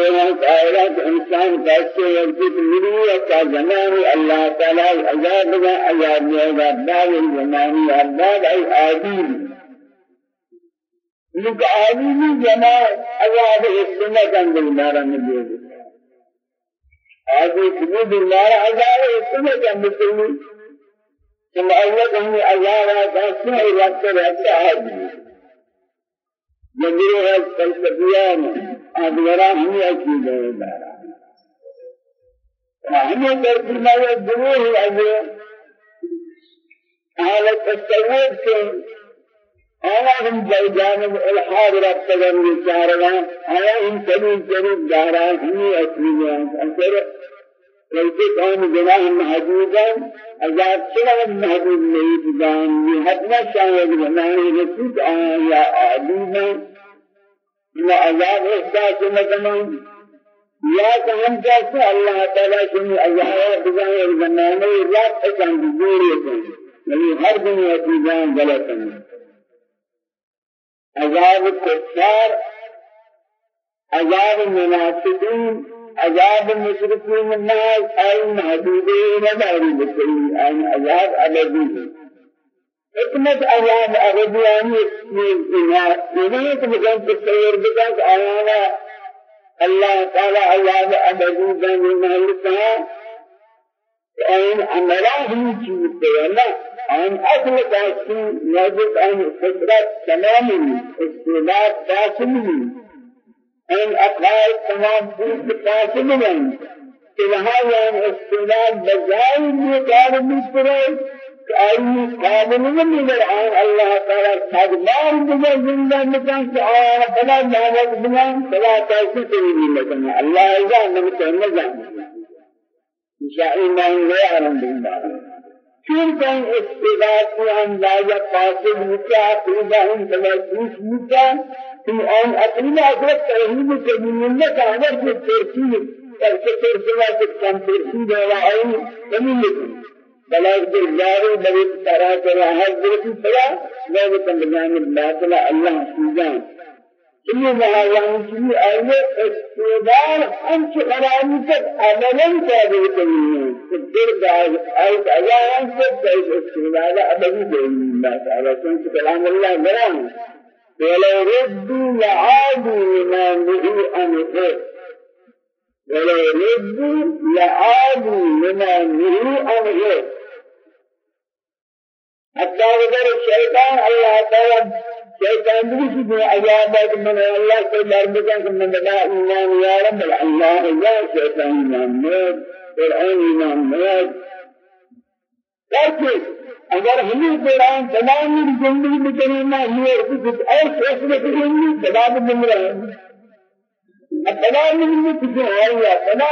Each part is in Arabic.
یہ قائلات انسان کیسے وقت ملی کا زمان اللہ تعالی عذاب و عذاب میں عذاب زمانی عذاب ای عادی لك عالمی جماع عذاب السنة كان بالنار نبيه آدھی کبھی بالنار عذاب السنة كان بالسنة ثم أول أن عذاب السنة رب رب عادي يجري الفلسفيان. أدورا هم أكيد دارا هم ترجمة الدروه أجر على التصوف كن أنا هم جانب الحاد ربطان بشارنا أنا هم سبيل جريب دارا هم أكيد. أكثر ليس كان جناح محدودا. أجاب سلام محدود یہ حد نہ شاید بنانے رسول آیا عظیمہ لا عذاب إحساس مکمل یا کہ ہم جیسے اللہ تعالیٰ سے عذاب بجائے زمانے رات اچان بزوری ہیں یعنی ہر دنیا کی جان غلط ہے عذاب کفار عذاب منافقین عذاب مشرکین الناس ای محدودین مداری بکلی این عذاب ابدی حکمت عذاب ابدیانی یہ کہ مجھے تصور کہ آیانا اللہ تعالی عذاب ابدی بن مالکا آن عملا ہی چیز اللہ آن اصل تاثیر موجود آن فطرت تمام استعداد تاثیر آن اقوال تمام پوری تاثیر ہیں کہ لہذا استعداد بجائے یہ کار آئی قابل نہیں آن اللہ تعالی صدبار بجا زندہ مکان سے آن بلا دعوت بنا بلا تیسی تریدی مکان اللہ اذا نمتہ نظام شاہی میں لے آرم بالله چون کن استعداد کی اندازہ قاصد ہوتا عقیدہ ہم تلقیش ہوتا کہ آن عقیدہ اکرت ترہیب کبھی اللہ تعالی کی ترسیب ترسیب ترسیب کم ترسیب ہے آئی کمی لکھیں بلاغ بالجاري بل ترى ترى هذا ذلك فلا لا يتمنى الباطل الله سبحانه. كل ما يعني آية استدار أنت خلانك أملا تابعين تدير بعض الله أنت تدير استدار أبدي بين الله تعالى كنت كلام الله مرام ولو ردوا لعادوا لما نهوا عنه ولو ردوا لعادوا لما نهوا عنه حتى اگر شیطان اللہ تعالی شیطان بھی کی عذاب ہے من اللہ سے ڈر کا کہ من لا ایمان یا رب. اللہ یا شیطان ایمان میں قرآن ایمان میں لیکن اگر ہمیں قرآن تمام زندگی میں کرنا ہے کچھ اور فیصلے کریں گے جواب مل رہا ہے بلا نہیں کچھ ہے یا بلا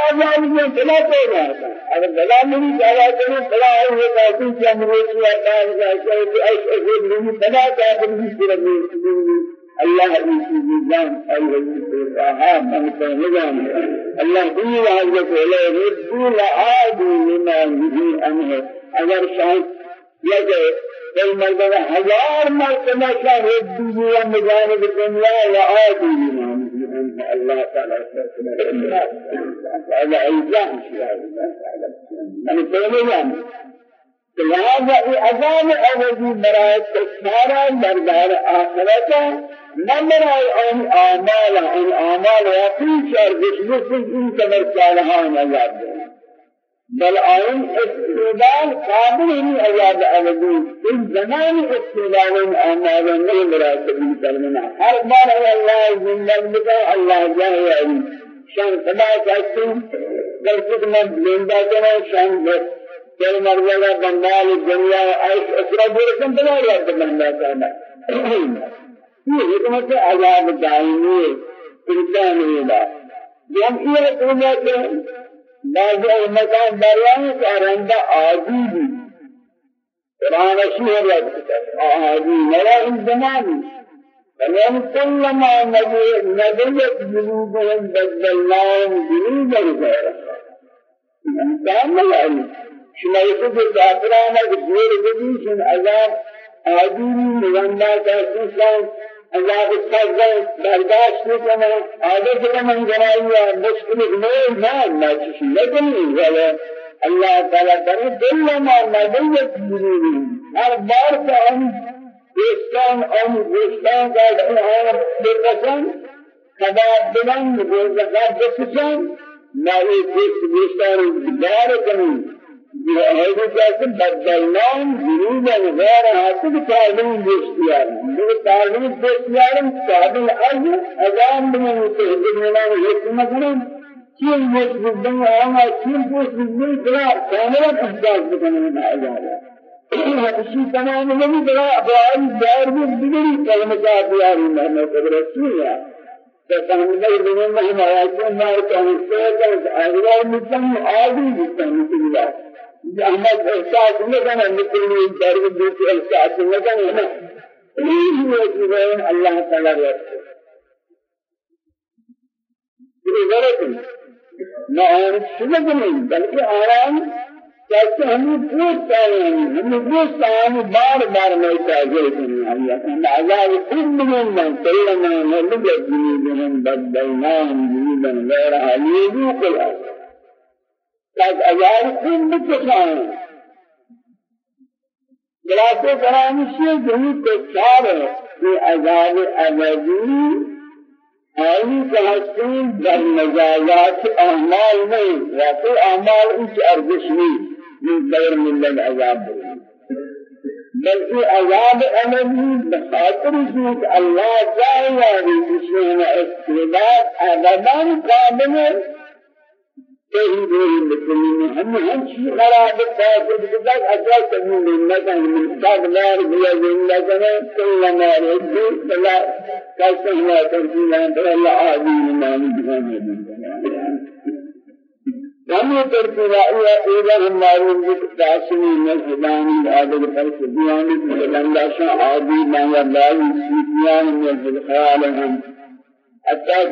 مجانب دنیا یا عادی الله تعالى هذا إلزام من كل يوم لهذا عذاب أبدي برای تسمارا مردار آخرتا نمرای آن آمال آن آمال وقتی شر بشمس این کمر صالحان عذاب دے بل آئین استعداد قابل ہی عذاب ابدی اس زمان استعداد آمال نہیں مراتبی کرنا ہر بار اللہ زندگی کا اللہ جائے علی شان خدا چاہتے در خدمت زندہ کرنا شان بس چل مرزا بندال دنیا ایس اسرا برکن بنا رہا ہے بندہ کرنا یہ حکمت عذاب دائمی انسان ہے جب یہ حکمت بعض مکان دریان کارنده عادی بھی قرآن شیئر عادی نرا ان زمانی فمن كلما نبيت جنوبهم بدلناهم جنوبا غيرها انسان لا يعني شما يقول الكافران غير بديش عذاب عادي من الله عذاب السجن برداشت نکنه عادت کنن جنایی مشکل نه نه ما چیزی نکنی ولی الله تعالی فرمود دل ما مدیت میری هر بار که آن دوستان آن دوستان که آن بکشن کباب بنن روزگار بکشن ما یک دوستان دار کنیم بأهل جاسم بدلناهم جنوبا غير حاصل تعلم باختيار من تعلم باختيار تعلم أرض أزام بمن يتهدد من الهيك مثلا. كيف يسجد بنا أما كيف يسجد بنا فلا كاملا أحداث بنا من أعجابا حدشي تمام نبي بلا؟ أبوائي دار بذبري كلمة أبوائي محمد رسول الله فهم غير من مهما يكون ما يكون سيدا أغلال مثل عادي مثل الله أحمد احساس نکنه مثل درد دوست احساس نکنه نه این موجود الله تعالی رسول یہ غلط ہے نہ اور سمجھ نہیں بلکہ آرام کیسے ہمیں پوچھ رہے ہیں ہمیں پوچھ رہے ہیں بار بار میں چاہیے کہ اللہ ہم عذاب كل من من سلم نلقى جنوبهم بدلناهم جنوبا غيرها ليذوقوا العذاب قد أجار خون بكشان خلاصه کرامشی جہی تکار ہے کہ عذاب ابدی آئی تحسین در مجازات أعمال نہیں یا تو أعمال اس أرزش نہیں من غیر ملت عذاب. بلکہ عذاب ابدی بخاطر ذات اللہ جائے یعنی جس میں استعداد ابدا قابل كهي به المسلمين هم هم شيء خراب الكافر بذلك أجل تنين لنا من نار بلا زين لنا كل ما رد فلا كاسم لا ترجينا فلا عادي ما نجنا كم ترتيبا إلى هم معلوم بالتعسمي من هذا الفرق ديانة لله شاء عادي ما يبالي سيديان من الخيال هم حتى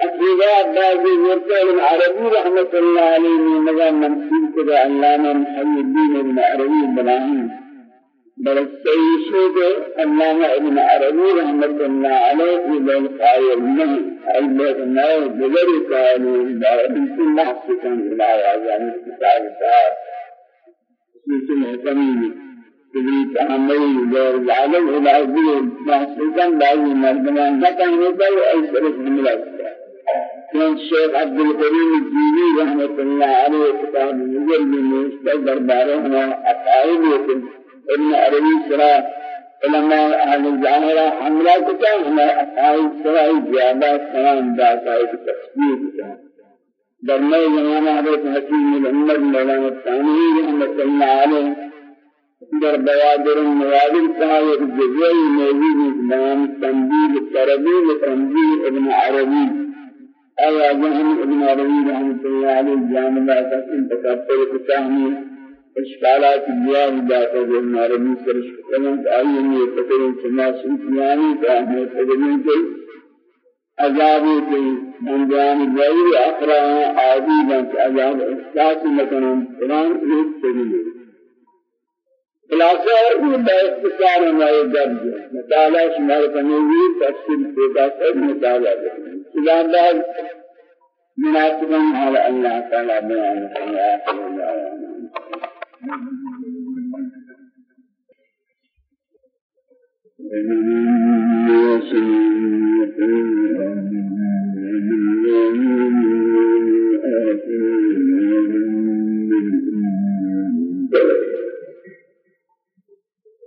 أكيد بعض يرتل العربي رحمة الله عليه من مجال منصوب كذا علامة محمد الدين ابن عربي إبراهيم بل السيد علامة ابن عربي رحمة الله عليه إلى القائل منه أيضا ما بغير قالوا بعد كل نحس كان إلى يعني كتاب الشعر اسمه محكمين تبي تعمل غير العالم إلى أبيه نحس كان بعد مردمان ما كان يبقى أي شرط من الأشياء من شيخ عبد الكريم الجيلي رحمة الله عليه كتاب نزل من مستقبل بارهما أقائد ابن عربي سرا علماء أهل الظاهرة حملة كتاب هما أقائد سرا إجابات سلام داتا تسبيح كتاب. درمي زمانة حضرت حكيم الأمر مولانا الثاني رحمة الله عليه در بوادر النوادر كهاية الجزائي موجود بيان تنبيل التربيل تنبيل ابن عربي أي أجهم ابن عربي رحمة الله عليه جامع تقسيم تكبر كتاهمي إشكالات الديان ذات ابن عربي سرش كلام أيهم يتكلم كما سنتياني فأهمي تجمعين كي عذابي كي من جان غير أخرى عادي بانك عذاب إحساس مكان قرآن إيه سبيل خلاصہ یہ باختصار ہمارے درج ہے مطالعہ شمار تنویر تفصیل پیدا کر مطالعہ کریں إذا بعد مناسبا على الله تعالى بيان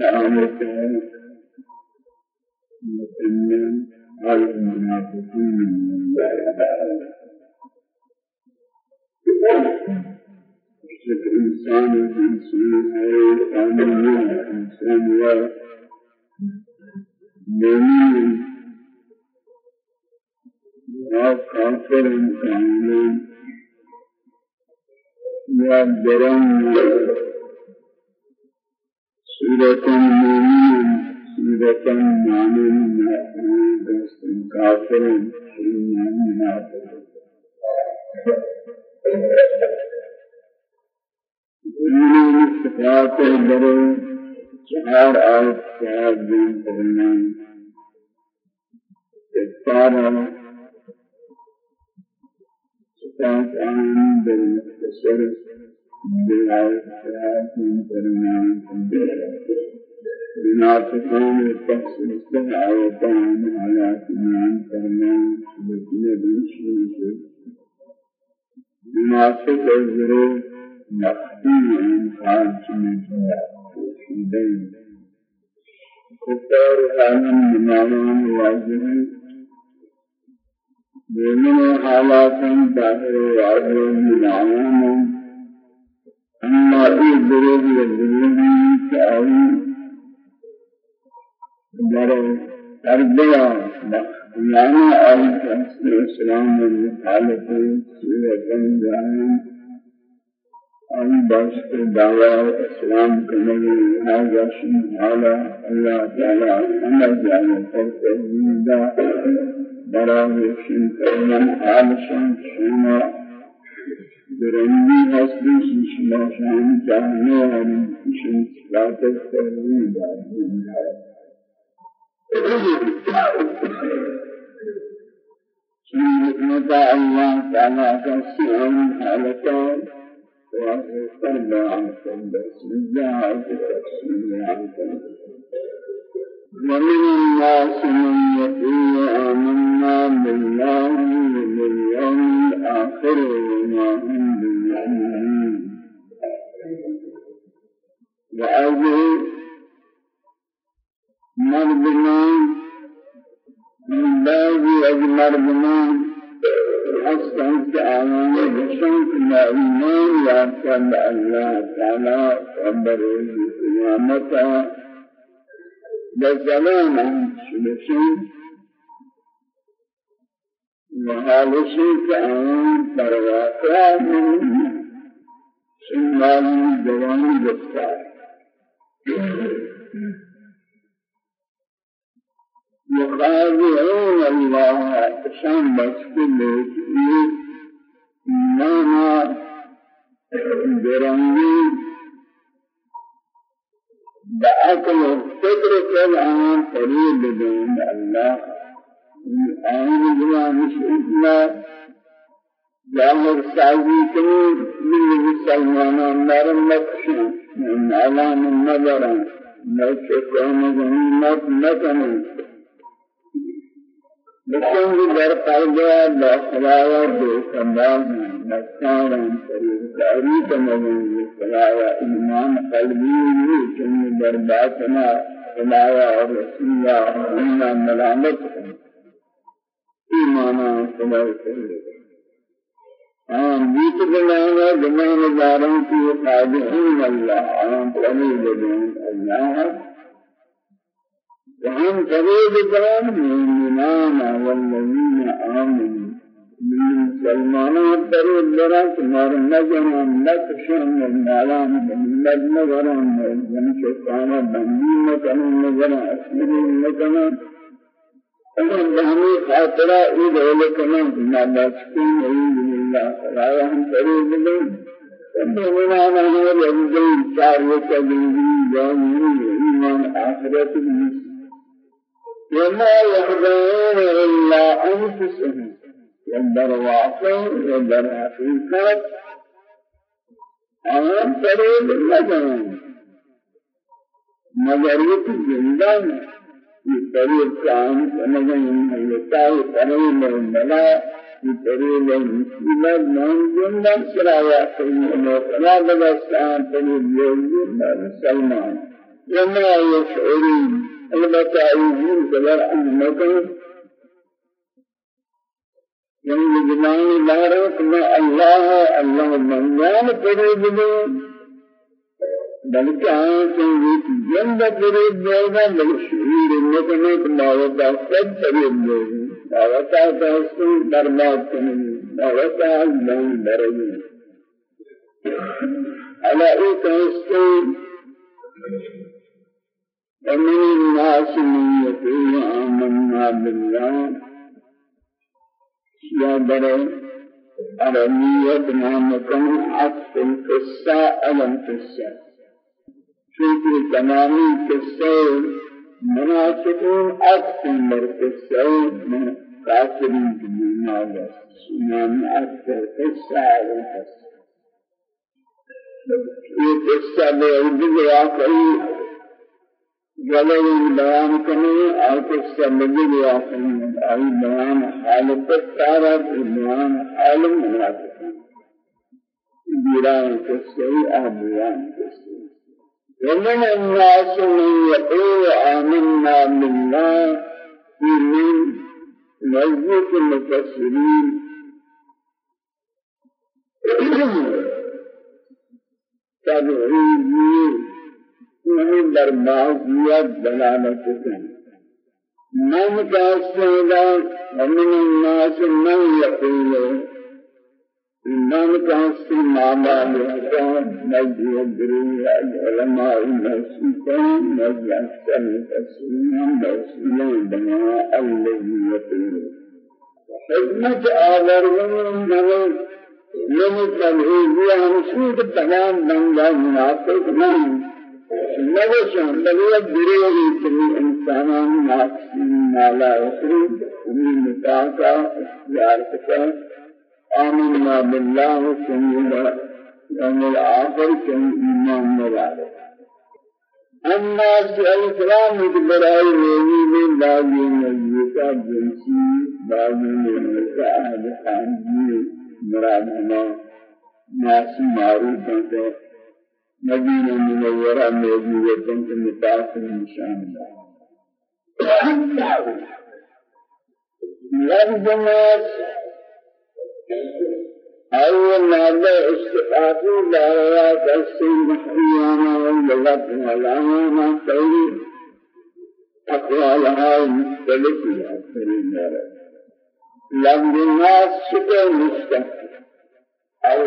تعالى صفات الله إنسان إنسان ہے آمین إنسان یا مومن یا کافر کامل یا درن سورة المؤمن سورة المؤمن دست كافر سورة منافق دین صفات در چهار آیت چهار دین فرمان اکتارا صفات آن در مختصر بآياتهم فرمان منافقون التخصيص آياتان آياتنا فرمان سبحانه بنشيش منافق الظروف مخفي عن خارج من بين كفار آمن بنامان واجهين بمن حالات ظاهر واجه عوام أما إيه دروب يدرون كأوي در تربية يعني آية الإسلام المخالف سورة جاهن أن باشت دعوة الإسلام كمالي هذا شيء على الله تعالى. أما جعل فرق برای شن فرمان حالشان شما درنگی هستی شما شان جهنم هم شن صفات فرمی داریم شن حکمت الله تعالی کا سیان حالتان بسم الله بسم الله ومن الناس من يقول يأتى الله تعالى وبروز قيامته بزمان شمسين وحالشي كأن برواقع من سنوال جوان بستار يخادعون الله شان بسكل مانا برنگی بعقل الفكر كالآن قريب بدون الله. آن جوان شئتنا ظاهر سعودي كنين من مسلمان نرم نقشن من علام النظر نشكرا مغنيمات نكنا لكن در قلبها بخلاوة بكمال نستعلم طريق تعريف مغني خلاوة إيمان قلبي لكن در باطنا خلاوة رسول الله إنا ملامت إيمانا خلاوة آن بیت بنانا بنانا دارن کی خادعین اللہ آن قریب دین اللہ وهم قريب كلام المؤمنان والذين آمنوا. من سلمان قريب لنا تمہارا نظر نقشن المعلام من نظر من شيطان بندی مکن نظر اسمری مکن اور بہمی خاطرہ اید اولکنا ما بچکین عید بالله فلا هم قريب لنا المؤمنان هو الذين كاروا كذبين إيمان آخرة وما يخدعون إلا أنفسهم. يندر واقع يندر حقيقة آن فريد لجان مگر یہ زندہ یہ فريد كان سمجھیں حیلتا ہے فريد ملا فريد المسلمات من جنة سرايا سيئنا فلا بلستان فريد يوم مسلمان. وما يشعرون البتة يجين كبر عن مكان يعني جمعي لارك ما الله الله من يان فريد بلکہ آنکھیں یہ جنب فرید جائے بلکہ شعور نکنے کہ ماوتا سب فرید جائے ماوتا تحسن برباد على ایک حسن ومن الناس من يقول آمنا بالله يا بري عربية نامكم عطف القصة ألم قصة چونکہ تمامی قصے مناسبون اکثر مر قصے من کافرین کی بیمار ہے سنان اکثر قصہ ہے یہ قصہ جلوی بیان کرنے اور قصہ مجھے واقعی آئی بیان حالت تارا بیان عالم مناسبون بیران قصے آہ بیان قصے ومن الناس من يقول آمنا بالله في من مزيد المفسرين تبعیدی نہیں دربازیت دلالت من کا سیدا ومن الناس من يقول إمام كاسي ماما لهذا نجي الدري العلماء المسيطين نجي أحسن تسليما مرسلا بما الذي يقول حكمة آذر من من من تنهيزي همسود بنام من لا منافق من. نوشان بلي الدري كمي إنسانان ناقصين ما لا يخرج ومن متاكا اختيار آمنا بالله سنجد يوم الآخر كن إيمان مبارك أما الإسلام برای روزی میں باقی نزدیکا جنسی باقی نزدیکا اہل خانگی مراد ہما ناسی معروف ہیں کہ مدینہ منورہ موجودتاً کے متاثر نشان اللہ لفظ ناس أول مادة استقاطي دعوة تسين محيانا واللغة والعامة تولي أقوالها المختلفة في المرة لفظ الناس شبه مستقل أو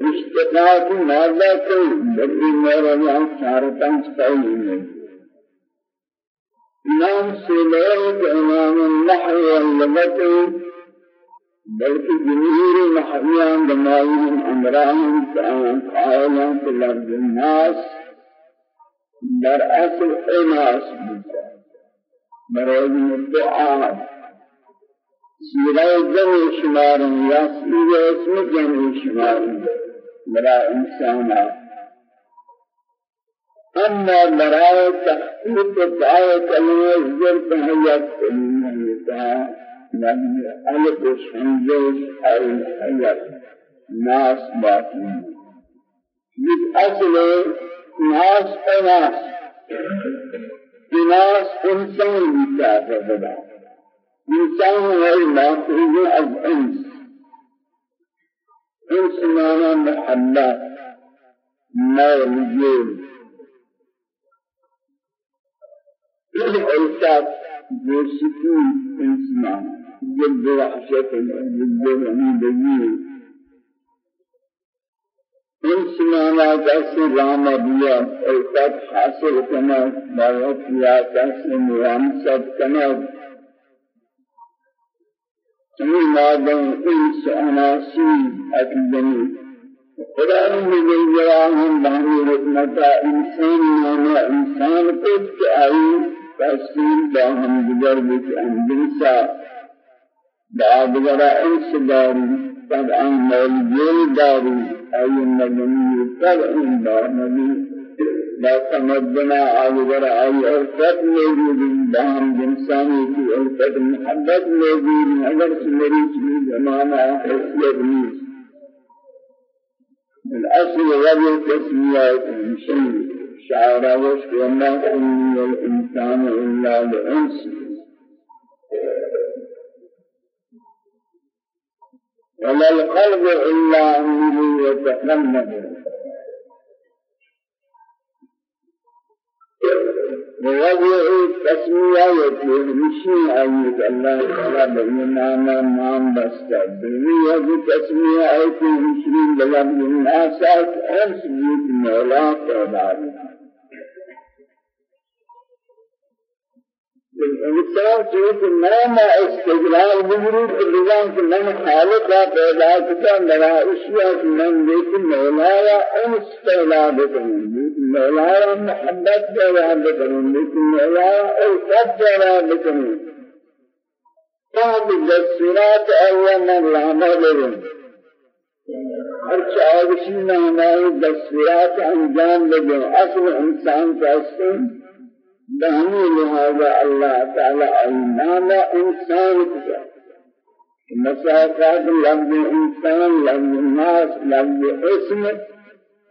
أصل استقاط مادة كل بل المرة عن شارتان سقوي نام سليك إمام النحو واللغة بلکہ جمهور محریان دمائن امران قائلان في لفظ الناس در اصل اناس بودتا برای مدعا سیرہ جمع شمارن یا سیرہ اسم جمع شمارن برای انسانات أما براء تحقيق دعوة كلمة الزر فهي كلمة يعني ألف الشنجز أو الحيات ناس باطن بالأصل ناس فناس ناس. إنسان بتاعه بدا إنسان هو المخرج الأنس اس معنی میں اللہ موجود الحساب والسكون انسان جد وحشة جد وحيد جيد انسان جس رام دیا الفت حاصل کنا بارت یا چنین مادن انس اناسی اکدنی خدا نے جلال ہم بہنی حکمتا انسان نانا انسان قد آئی تحصیل باہم دیگر بک انجنسا بعد انس داری طبعا مولدین داری أي مدنی طبعا با نبی لا تمدنا آگر آئی عرفت موجود باہم جنسانی کی عرفت محبت موجود اگر سمری چیز زمانہ حیثیت نیست. الأصل وجه تسميات شيء شعر وشك وما سمي الإنسان إلا لأنس ولا القلب إلا أنه يتكلم ووضع تسمية يتوهمشي أيضا الله تعالى بإنما نام بستا دنيا تسمية يتوهمشي بلغم الناس أنس بيت مولا تعالى الإنسان چیز نام استقلال تو بگم کہ من خالق کا پیدا کتا میرا اشیاء کہ من لیکن مولایا انس پیدا لیکن مولایا محبت پیدا بکنوں لیکن مولایا الفت پیدا بکنوں تاب دستورات أول من لانا لرم ہر چاوشی نامائی دستورات انجام لگیں اصل انسان کا اسم بہنی لہذا اللہ تعالی ایمان إنسان کتا مساقات لفظ انسان لفظ الناس لفظ اسم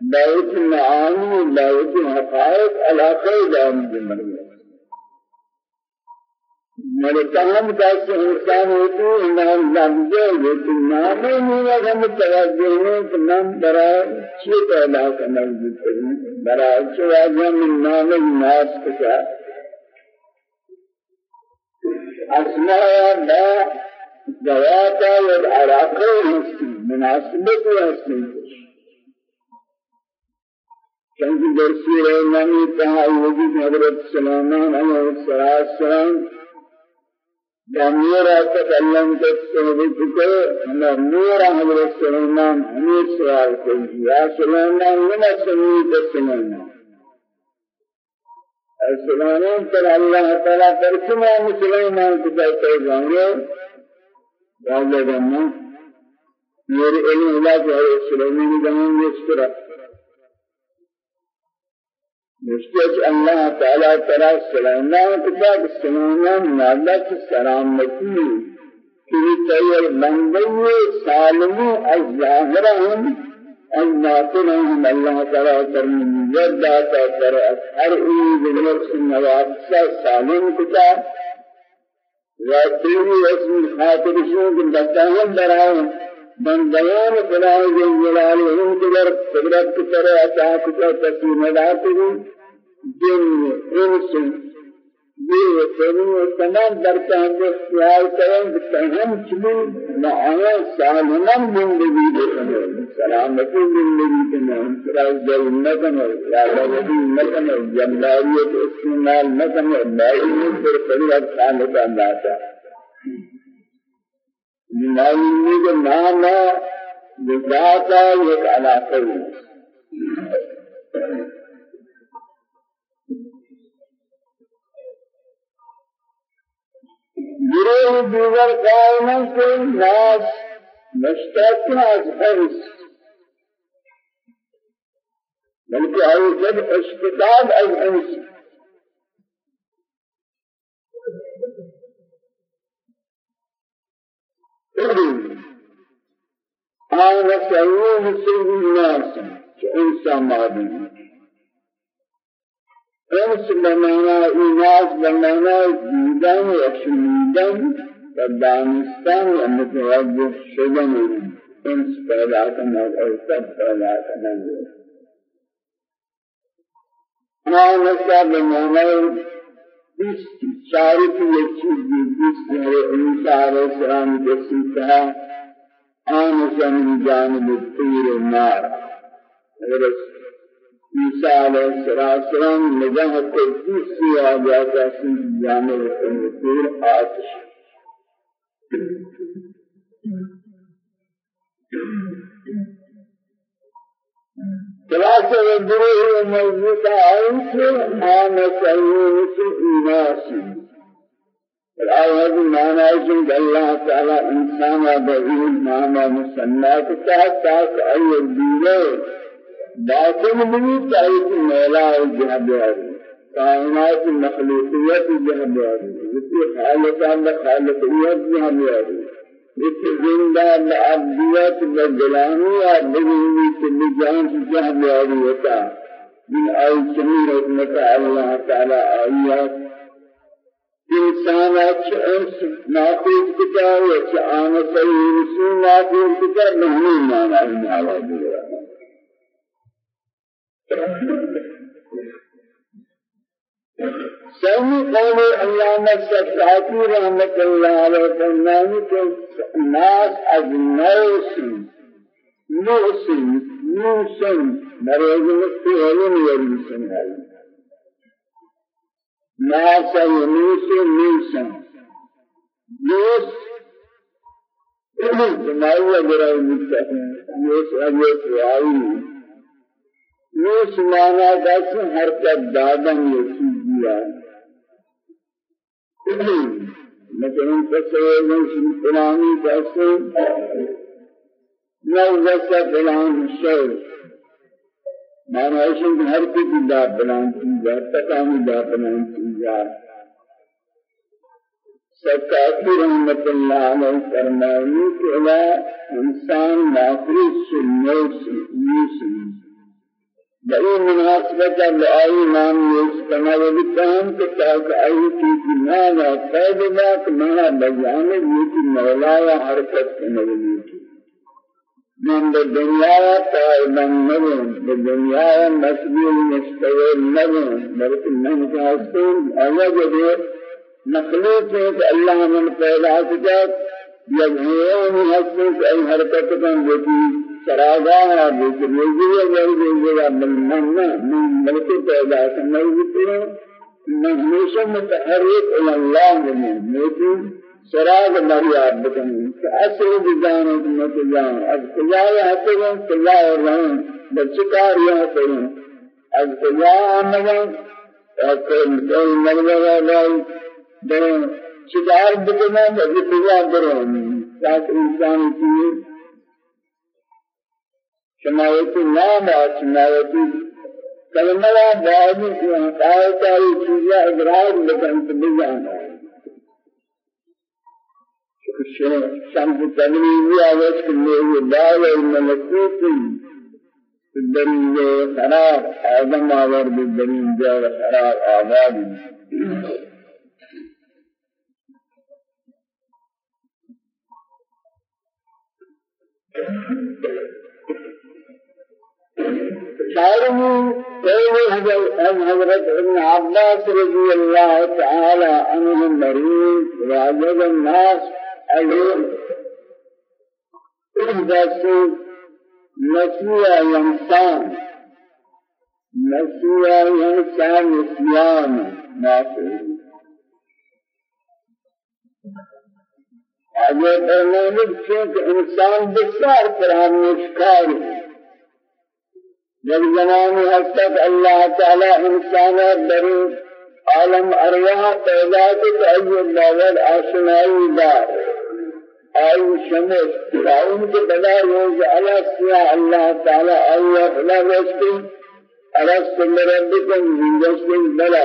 بيت معاني بيت حقائق علاقه دام بمرمى مرتهم کیسے إنسان ہوتی ہے نام لفظ لیکن نام نہیں ہے متوجہ ہے کہ نام ذکر برائے چی واجہ من نام الناس کتا اسماء ما دواتا والعراقه ہستی مناسبت ہستی چونکہ درسی رہنا میں کہا وجود حضرت سلامان علیہ السلام نورا تکلم تسبت کو نورا حضرت سلیمان ہمیں سوال کو یا سلیمان لما سمیت سلیمان سلیمان پر اللہ تعالی پر سما سلیمان کو کہتے ہیں راجہ گنا میرے علم اللہ جو ہے سلیمان جہاں اس طرح مشتاق الله تعالى ترى سليمان كتاب سليمان نالك سلامتي في تير بندي سالمي الظاهرهم الباطنهم الله تعالى ترمي يدا ترى هر عيد نفس النواقص سالم كتاب وتيري اسم خاطر شو بندهم براهم خدای جلال ان قدر قدرت کی طرح عطا کو تسلیم داتے جن انس یہ تمام تمام درکان کو خیال کریں کہ ہم چلو معایا سالمن زندگی دیکھیں سلامتی زندگی کے نام سراج دل نکن یا ربی نکن جمالیت استعمال نکن بائی پر قدرت خالق اللہ معلومی کے نام بذاتا ایک علاقہ گروہ دیگر قائموں کے ناس مشتاق از حرس بلکہ آئی جب اشتقاق از حرس آن سعود سيد الناس كإنسان مادين انس بمانا ایناس بمانا دیدن و شنیدن و دانستن و متوجه شدن انس پیدا کرنا اور سب پیدا کرنا آنسا بمانا چاری کی ایک چیز دی بیست ہے انسا علیہ السلام کے سیتا آنسا من جانب الطیر النار اگر عیسیٰ علیہ السلام نگاہ قدس سے آ جاتا سی جانے کے آتش. خلاصة الدروه الموجودة عيش عام سيونس إيناسي الآية هذه معنى إن الله تعالى إنسان بعيد معنى مسنات تحت تحت أي الدين. باطن بھی تحت مولا الجهبياري كائنات المخلوقيات الجهبياري جسي خالقان خالقيات الجهبياري جسي زندہ العبديات والجلانيات بغيري كل جان الجهبياري وتا من آي سمير رحمة الله تعالى آيات انسان اچ نافذ کتا ہے اچ آن صحیح رسول نافذ کتا نہیں مانا ہے آواز سمی قول علامہ سکاتی رحمت اللہ علیہ فرمانی کہ ناس از نوسن نوسن نوسن مریض مستی علم یریسن ہے ناسا يميس ميسا يوس جمعية براي مستقيم يوس أبيت وعي يوس مانا داس حركت دادن يسيجيا مثلا تصور من فلاني داس نوزة فلان الشيء مانا ایشن ہر کی دا بلان چیزا تکانی دا بلان چیزا سکاتی رحمت اللہ علیہ فرمائنی کہ انسان ناکری سنوس یوسن بئی مناسبت لآئی نام یوسکنا وبتان کہ تاک آئی کی کنانا قید بات مانا بجانب یہ مولا حرکت کنگلی کی من بالدنيا تائبا نبن بالدنيا مسبيل مستويل نبن بلکہ من كاسين أوجد مخلوق ہے کہ اللہ من پیدا کیا یظہرون حسن أي حرکت کن بیتی سراغا بیتی روزی ہے جیسے من من من بلکہ پیدا کرنے بیتی من ہمیشہ متحرک اللہ من بیتی سراغ مرياب بكم فأسر بجانب متجان از کجای حسن کجای رہن بچکار یہ کریں از کجای آمدن اکل کل مرگا لائی دیں چکار بکنا بجی کجا برون تاک انسان کی شمایتی نام آچمایتی کلمہ بعد آیت آئی چیزیں ادراک بکن تبجانا شمس تبریزی آوش کنیوی دار الملکوت بالدرین خراب آدم آور بالدرین جار خراب آباد شاعرني قول حضرت ابن عباس رضي الله تعالى عنهم مريض وعجب الناس أيضا بس نسيا ينسان. نسيا ينسان نسيان ما في آگے فرمانے چونکہ إنسان بسیار قرآن مشکار جب زمانی حد تک اللہ تعالی انسان در عالم أرواح پیدا کو تو ایو باور آشنائی دار آئی شمس. داؤن کے بدا روز علا سیا اللہ تعالی آئی اخلا رسکی ارست مربکم زندسکی بلا.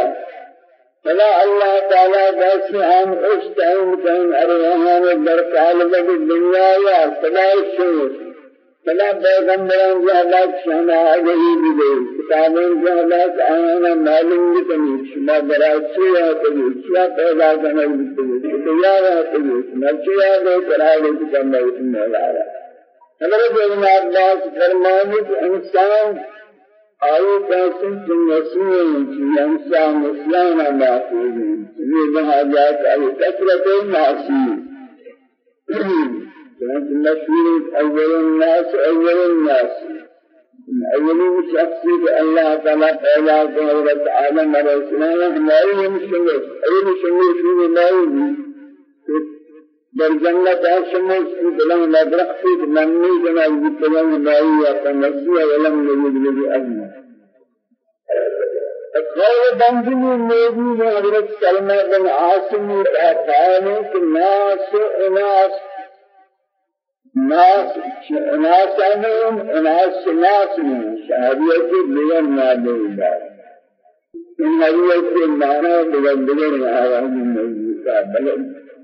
فلا اللہ تعالی داسی ہم اس ٹائم کہیں ارواحان در قالب الدنیا یا فلا شمس. فلا پیغمبران جہلات شہنا آگئی بھی کتابیں جہلات آنا معلوم بھی کنی شما براچی ہے کنی شما پیدا کنی؟ تیار ہے کنی نرچی ہے گئے قرآن کی کرنا اس میں لا رہا حضرت ابن عباس فرمانے کہ انسان آئی قاسم کی نسیح کی انسان اسلام محفوظ ہیں یہ جاتا ہے کثرت كانت مشهور أول الناس أول الناس. أول شخص الله تعالى قال قال عالم ما يهم شمس أول ما يهم در جنت شمس في بلان لا درخت نمي جنا يتبعون باي يا تنسي ولم يجد لي أجمع قول بندني نبي حضرت سلمى بن عاصم تعالى کہ ناس اناس ناس ناس انهم اناس ناس شهادیت بلن نادے إن حضرت معنی بلن بلن آواز النبي کا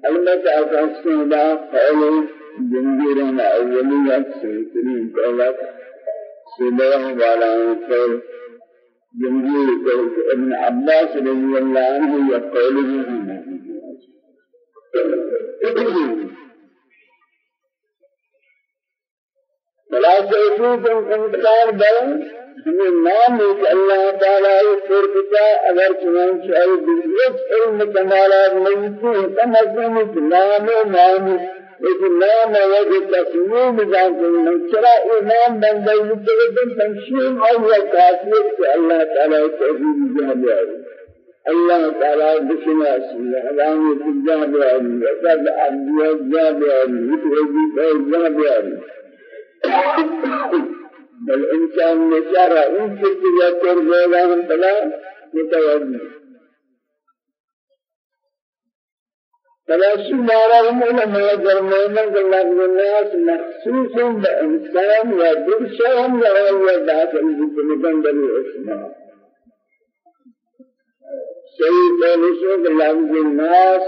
البته أساسا دا قول جنگیران اولیات سنترین قولات سبحان والا قول جنگیر قول ابن عباس رضی اللہ عنہ یا قول خلاصہ یہ انسان بلن ہمیں نام ہے کہ اللہ تعالیٰ یہ فرقتا اگر چنانچہ ای بزرگ علم کمالات موجود ہے مضمون ہے نام و نام لیکن نام و تصمیم جانتے ہیں چرا ایمان بندے متقدم تنشیم اور کافیت کہ اللہ تعالیٰ توحید جہاں آئی اللہ تعالیٰ بشناسی علامت جہاں آئی وقد عبدیت جہاں آئی وقد جہاں آئی بل انسان نشارا ان كتير ترجع هم بلا متوجه فلا شمارا هم علماء درمانا لفظ الناس مخصوص بإنسان ودرشهم وهو داخل بكمتن در الاسماء سيد قولشو لفظ الناس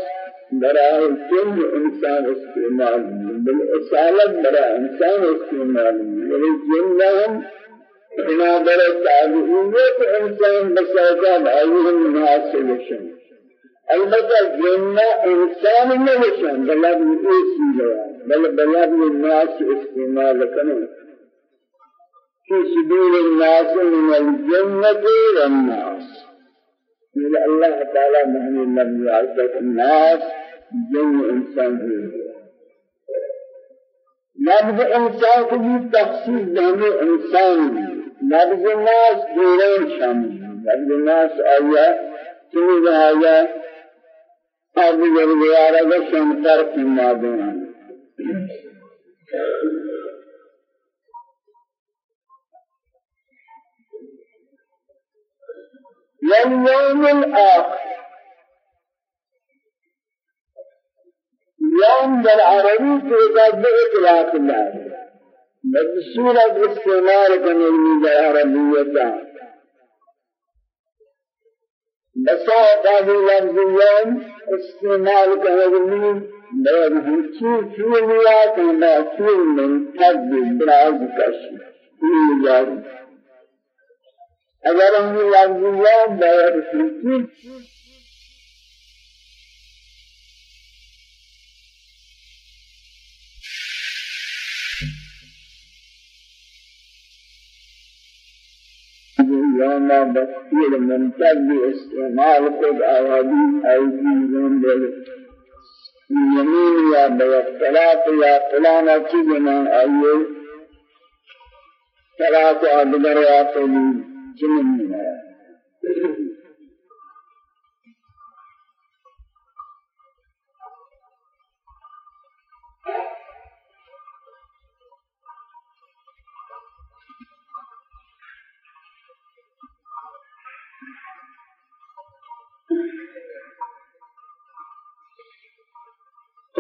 برای كل انسان استعمال بالاسالت برای انسان استعمال یعنی جنهم بنا در تعبیریت انسان بساطا بھائیهم مناسب شن. البتہ جنہ انسان نشن بلد ایسی بل بلد الناس استعمال کرنے في صدور الناس من الجنة والناس إلى الله تعالى مهن النبي عزة الناس جن إنسان ہے لفظ إنسان کو بھی تخصیص دینے إنسان. لفظ ناس دوران شامل لفظ ناس آیا چنی رہا اب جرگیارہ کا شمتر کی مادون. واليوم الآخر يوم بالعربي تقدر إطلاق الله. بسورة استعمال كنوي بالعربية بساطة لفظ يوم استعمال هنچی چولیا کنا چول من تد براز یہ جاری اگر ہم لفظ یوم باید ہنچی يوم بسير منتج استعمال قد آوازی ایدی زندل یمین یا بیقتلاف یا فلانا چیزنا آئیے۔ ثلاث آدگر یا قلی جنن ہے۔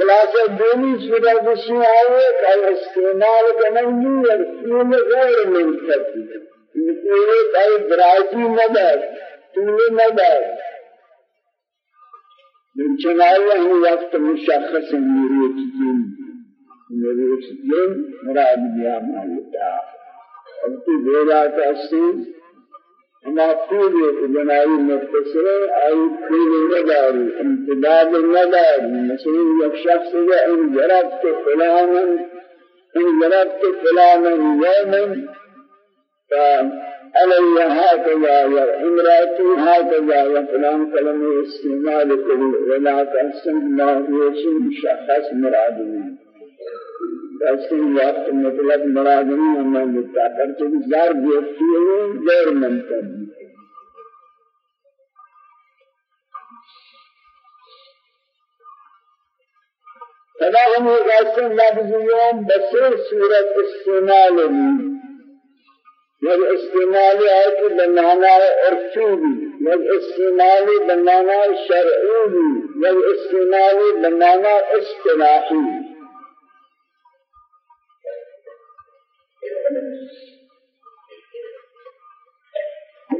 خلاصہ دونی صورت سے آئے کہ استعمال کرنی رسول غیر منتقی یہ کوئی دار طول نہ دار من چنایا ہی وقت مشخص میری چیزیں میری چیزیں مراد دیا مالتا اب تو دیرا کا سین اما طول جنائی متصل آئی طول نداری امتداد نداری مثلا یک شخص یا ان جربت فلانا ان جربت فلانا يوما فعلي هكذا يا امرأتي هكذا يا فلان كلمة استعمال كل ولا تحسن ما هو مشخص مراد ایسے وقت مطلب مراد نہیں ہمیں ملتا کرتے کہ زار بیتی ہے غیر منتر فلا هم يقاسم لفظ يوم بسير سورة استعمال یک استعمال ہے کہ بمانا عرفی بھی یک استعمال بمانا شرعی بھی استعمال بمانا اصطلاحی۔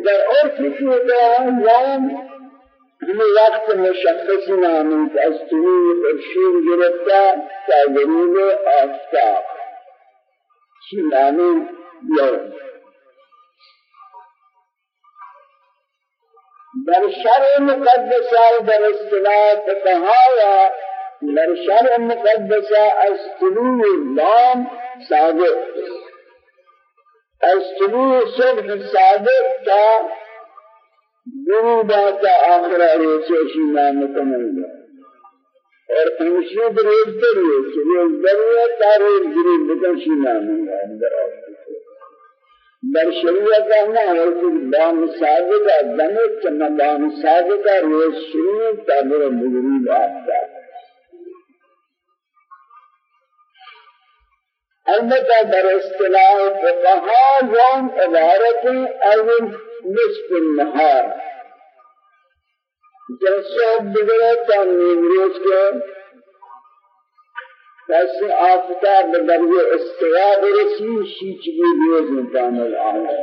در عرف کی یوم ہمیں وقت مشخص نامی کہ از طلوع خورشید گرفتا تا غروب آفتاب. چی نامی یوم در شرع مقدسہ در اصطلاح فقہایا در شرع مقدسہ از طلوع لام صادق از طلوع صبح صادق تا غروبا تا آخر ریسوشی نام کمائیگا اور ہمشی دریز دریز چلیز دریز تا ریز دریز بکنشی نام اندر آخر در شریعت کہنا ہے کہ دام صادق دم چنا دام صادق روز شروع تابر مغرب آفتاب البتہ در اصطلاح فقہا یوم عبارت از نصف النهار. جیسے بگڑے تا نیمروز کے کسی آفتاب بدرجه استوا برسی شیچ بھی روز مکامل آئے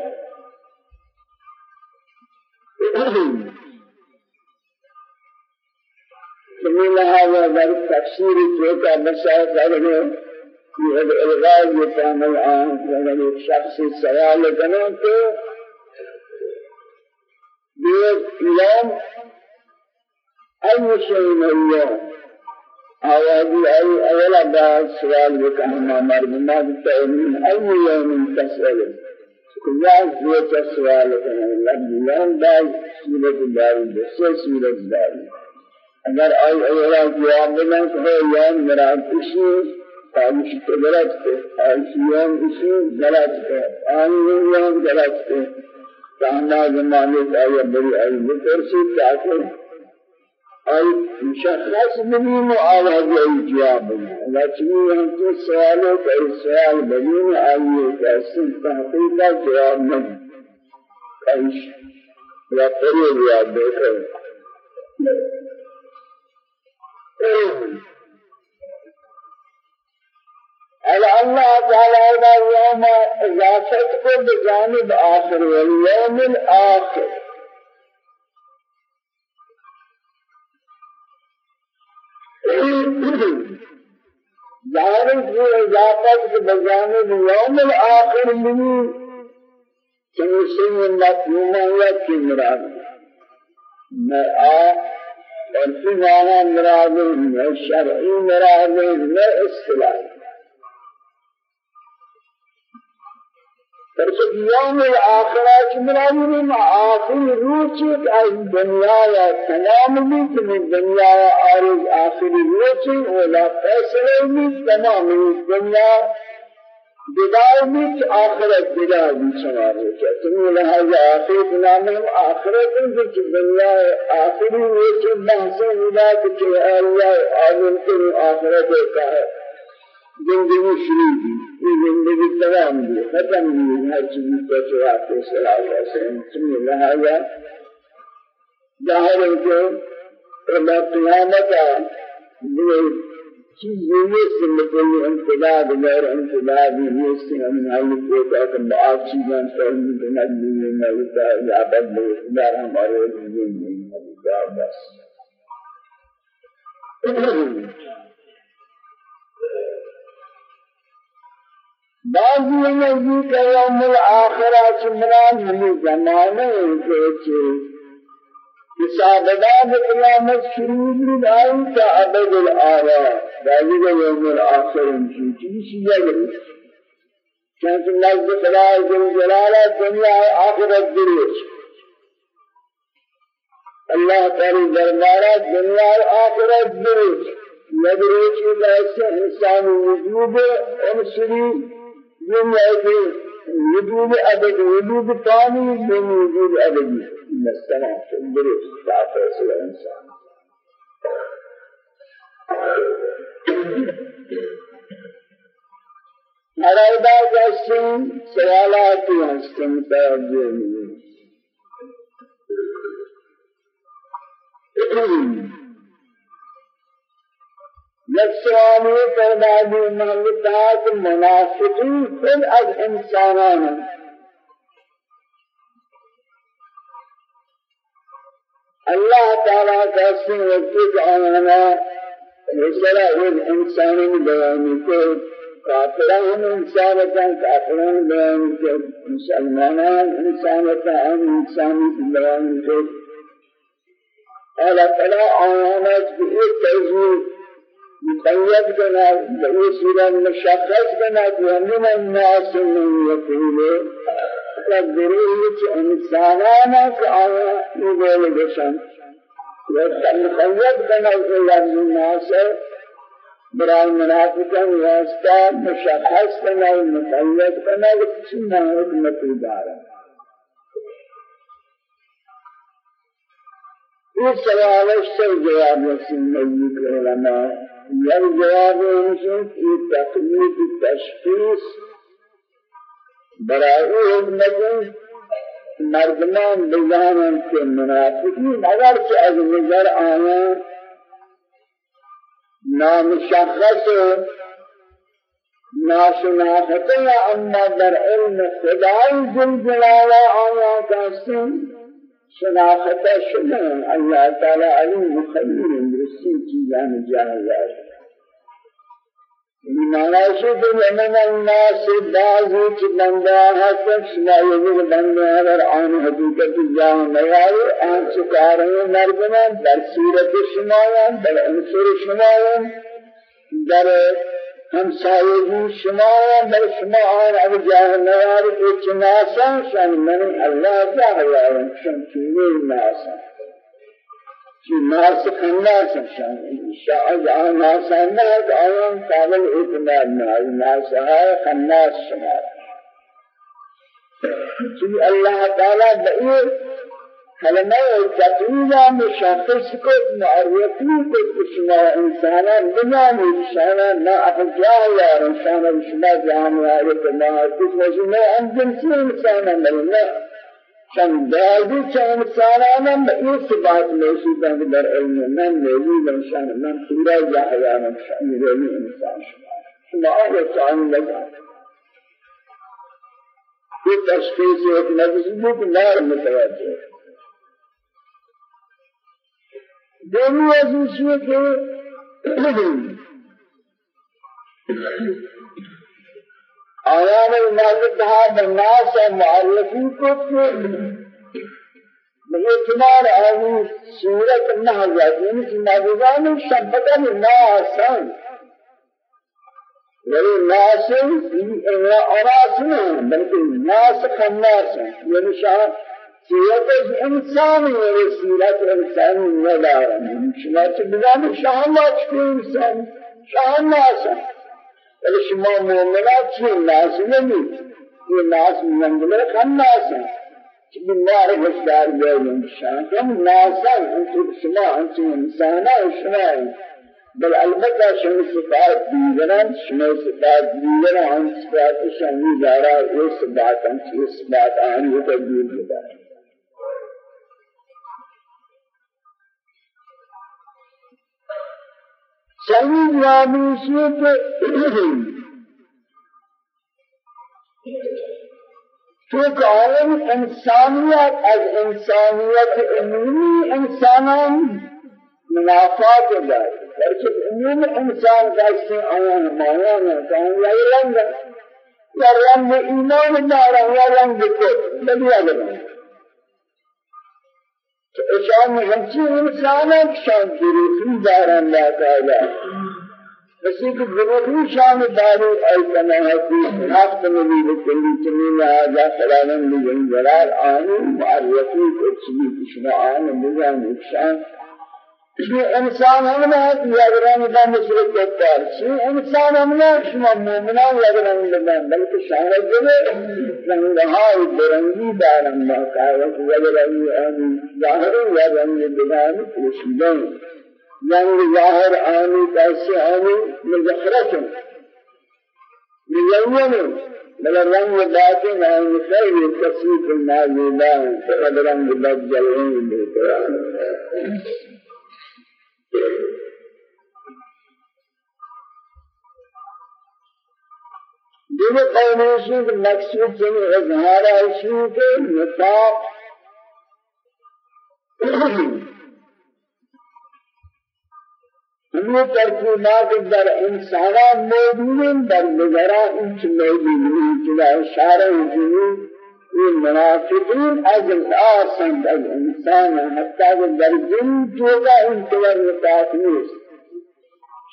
سمی لہذا در تفسیر چوتا مسائل کرنے یہ الغاز مکامل آئے اگر ایک شخص سوال کرنے تو یہ یوم أي شيء اليوم. آوازی أي اولا بعد سوال بکہما مردما بالتأمين أي يوم تسأل كل زيت سوال الله يوم بعد سورة الدار بس سورة الدار اگر أي اولا جواب دینا کہ يوم مراد اسی آیش تو غلط ہے آیش یوم اسی غلط آن یوم غلط ہے تانا زمانے کا یہ بڑی آئی بکرسی تاکہ أي مشخص بنين وآواز أي جواب لكن يمكن سؤالك أي سؤال بنين أي كأسن تحقيق جواب من أيش لا قريب يا بكر على الله تعالى إذا يوم إضافتكم بجانب آخر واليوم الآخر ظاهر ہے اضافت بجانب یوم الآخر منی چنسین مفہوم ہے کہ مراد میں آ اور معنی مراد ہے شرعی مراد ہے اصطلاحی فرشت يوم الآخرة كمراني ما آخر روچك أي دنيا يا تمام من من دنيا عارض آخر روچك ولا فیصلہ من تمام من دنيا بداية من آخرت بداية من سمار روچك تمہیں لہذا آخرت نام ہم آخرت من دنيا آخر روچك بحث ولا کہ اللہ آخرت زندگی شروع کی یہ زندگی تمام دی ختم دی ہر چیز کو صلی اللہ علیہ وسلم سن لہذا ظاہر ہے کہ اللہ قیامت. یہ چیز یہ سے مکل انقلاب غیر انقلاب یہ سے ہم حال کو کہ بعض چیزیں سرمن بنادی میں ہوتا ہے یا بدل دار ہمارے زندگی میں بس. بعضی نزدیک یوم الآخرہ چمران ہمیں زمانے کے حسابدار قیامت شروع بھی آئی تا ابد الآرا بعضی یوم الآخر انشی چیزی جگل چانچہ نزد خدا جل جلالہ دنیا آخرت دریش اللہ تعالی دربارہ دنیا آخرت دریش ندریش ایسے انسان وجود دنیا کے وجود أبد وجود ثاني من وجود ابدي من السماء درست تعرف انسان مرائبہ جسن سوالات ہستن توجہ یک سوالی پیدا بھی محلتات منافقی خود از انسانان اللہ تعالیٰ کا سن وقت آنا رسالہ ایک انسانی بیانی کو کافران انسانتان کافران بیان کے مسلمانان انسانتان انسانی بیان کے اللہ تعالی آیانات کی ایک تحضیر مقید بنا سورہ مشخص بنا کہ من الناس من انسانانا کہ آیا یہ بول گشن مقید بنا لفظ الناس برای منافقان واسطہ مشخص بنا مقید بنا کسی مہد مقیدار اس سوال سے جواب رسول نبی کے یہ جواب ہے کہ تقلید تشخیص. برای حکمت مردمان بزانن کے منافقین اگر کہ از نظر آیاں نامشخص ناشناخته اما در علم خدای جل جلاله آیا کسیم شناخته شما الله تعالی علیم خبیر. درستی چیزان جاهل معنی شد من الناس بعضی چه بنده هست شما یه بنده اگر آن حقیقت جان نیاری آن چکاره مردمان در سیرت شمایان در انصر شمایان در همسایگی شمایان در شما آن اب جاه نیاری ایچ ناسان شان من الله جاه یارم شان چیزی ناسان کہ ناس خناس شان. شاید آن ناس ناس آیان قابل اعتماد ناس ناس ہے خناس شمار کہ اللہ تعالی بئیر کلمہ تقریبا مشخص کو معرفی کو شما انسانا بنامی شانا نا اخجاہ یا انسانا شما جہاں معرفت ما کچھ وجہ میں انجنسی انسانا ملنا چند بعضی چند سالانا به این صفات موجودند در علم من موجود شان من پورا جاهیان شان روی انسان شما آیا چند لگا یہ تشخیص ایک نفس بود نار متوجہ دومی عزیز یہ کہ آیان المالک هذا الناس معرفی کو بإتمار آنی سورة النهزات یعنی کہ نازگان شبکہ ناسن یعنی ناس اراس نہیں بلکہ ناس خناس یعنی شاہ سورت انسان یعنی سورت انسان ندارن شما بزنی شاہ اللہ چکو انسان شاہ ناس ولی شما مؤمنات چی ناس نمی یہ ناس منگل خناس ہیں بالله وشدار بينهم شان ناسا أنتم شما أنتم انسانا شما بل البته شما صفات دیگران شما صفات دیگران هم صفات شما دارا یہ صفات هم چیز صفات آن یہ تبدیل ہوتا ہے صحیح جوابی چونکہ عالم انسانیت از انسانیت عمومی انسانان منافات دار بلکہ عموم انسان کسی آیان مایان کہاں یا رنگ یا رنگ ایمان دارا یا رنگ کت بلی اگر تو اشان ہمچی انسانات شان دروخی دارن لا تعالی کسی کو ضرورت شان دارو ای تنہتی حق نبی بکلی چنین آجا سلامن لگن جلال آنی معرفی کچھلی کشنا آن اکشان شما انسان ہم نے یادران دا مشرک کرتا شما انسان ہم نے شما مومنان یادران لگن بلکہ شان جلے رنگہائی برنگی دارن باقاوت یادران آنی ظاہر یادران لگن کشیدن يعني ظاهر آني تأسي آني مزخرة مزينة بل الرنگ باطن آني خير تصيف النازلان فقد رنگ بجلعين بالقرآن دیگر قومیشی که مقصود چنی اظهار ایشی که نفاق ہمیں ترکیبات در انسانان موجودین در نگران انچ موجودین چلا اشارہ ہوئی آسند از انسان حتی کہ در جن جوگا انتظر نتاق نیست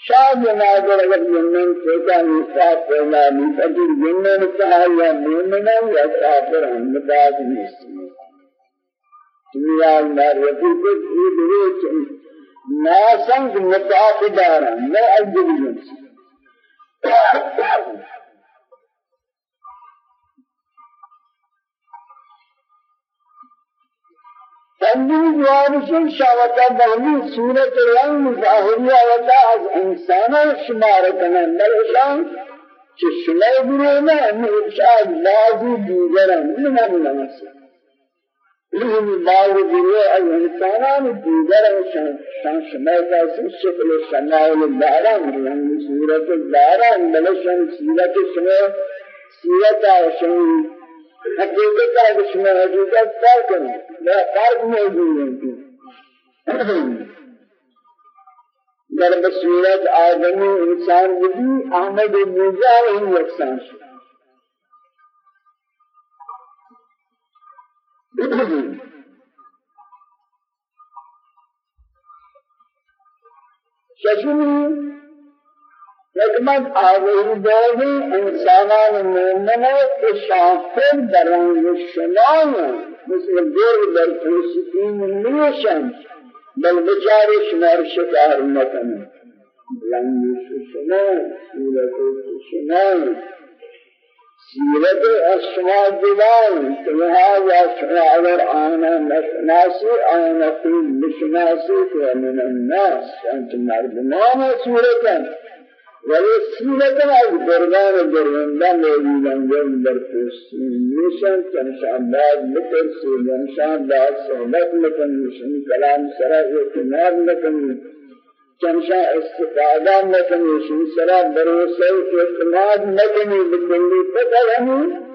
شاید نادر اگر جنن سوچا نتاق پیدا نیست اگر جنن نتاق یا مومنہ یا کافر ہم نتاق نیست دنیا میں رفیق کو یہ دلیل ناسنگ متعاق دارا لا أجل جنس. تنبیه جوابشن شاوتا بهمی صورت رنگ ظاهری آوتا از انسان شمار کنن بلشان چه شما برونا نوشاد لازی دیگرن من نمسه این مال دیگه از انسانان دیگر شان شان شما کسی شکل شمال داران رنگ صورت داران بلشان صورت شما صورت آشان حقیقت آج شما حقیقت فرق نه فرق موجود ہے در بصورت آدمی انسان بھی احمد موجا ہی یکسان ششمی حکمت آوری داری انسانان مومنه که شافر درنگ شنان مثل گرگ در فلسطین نیشن بل بچار شمار شکار نکنه. بلنگ شنان سورت شنان سیرت اشما دیوان لهذا شما آنا نشناسی آنا خود نشناسی که من الناس انت مردمان سورتا ولی سیرتا از گردان گردان موجودن جن در پوستین نیشن چنشان بعد بترسی چنشان بعد صحبت مکنی کلام سرا اعتماد مکنی چنشا استفادہ نکنی شنسرا بروسے کے اعتماد نکنی بکلی فقط ہمیں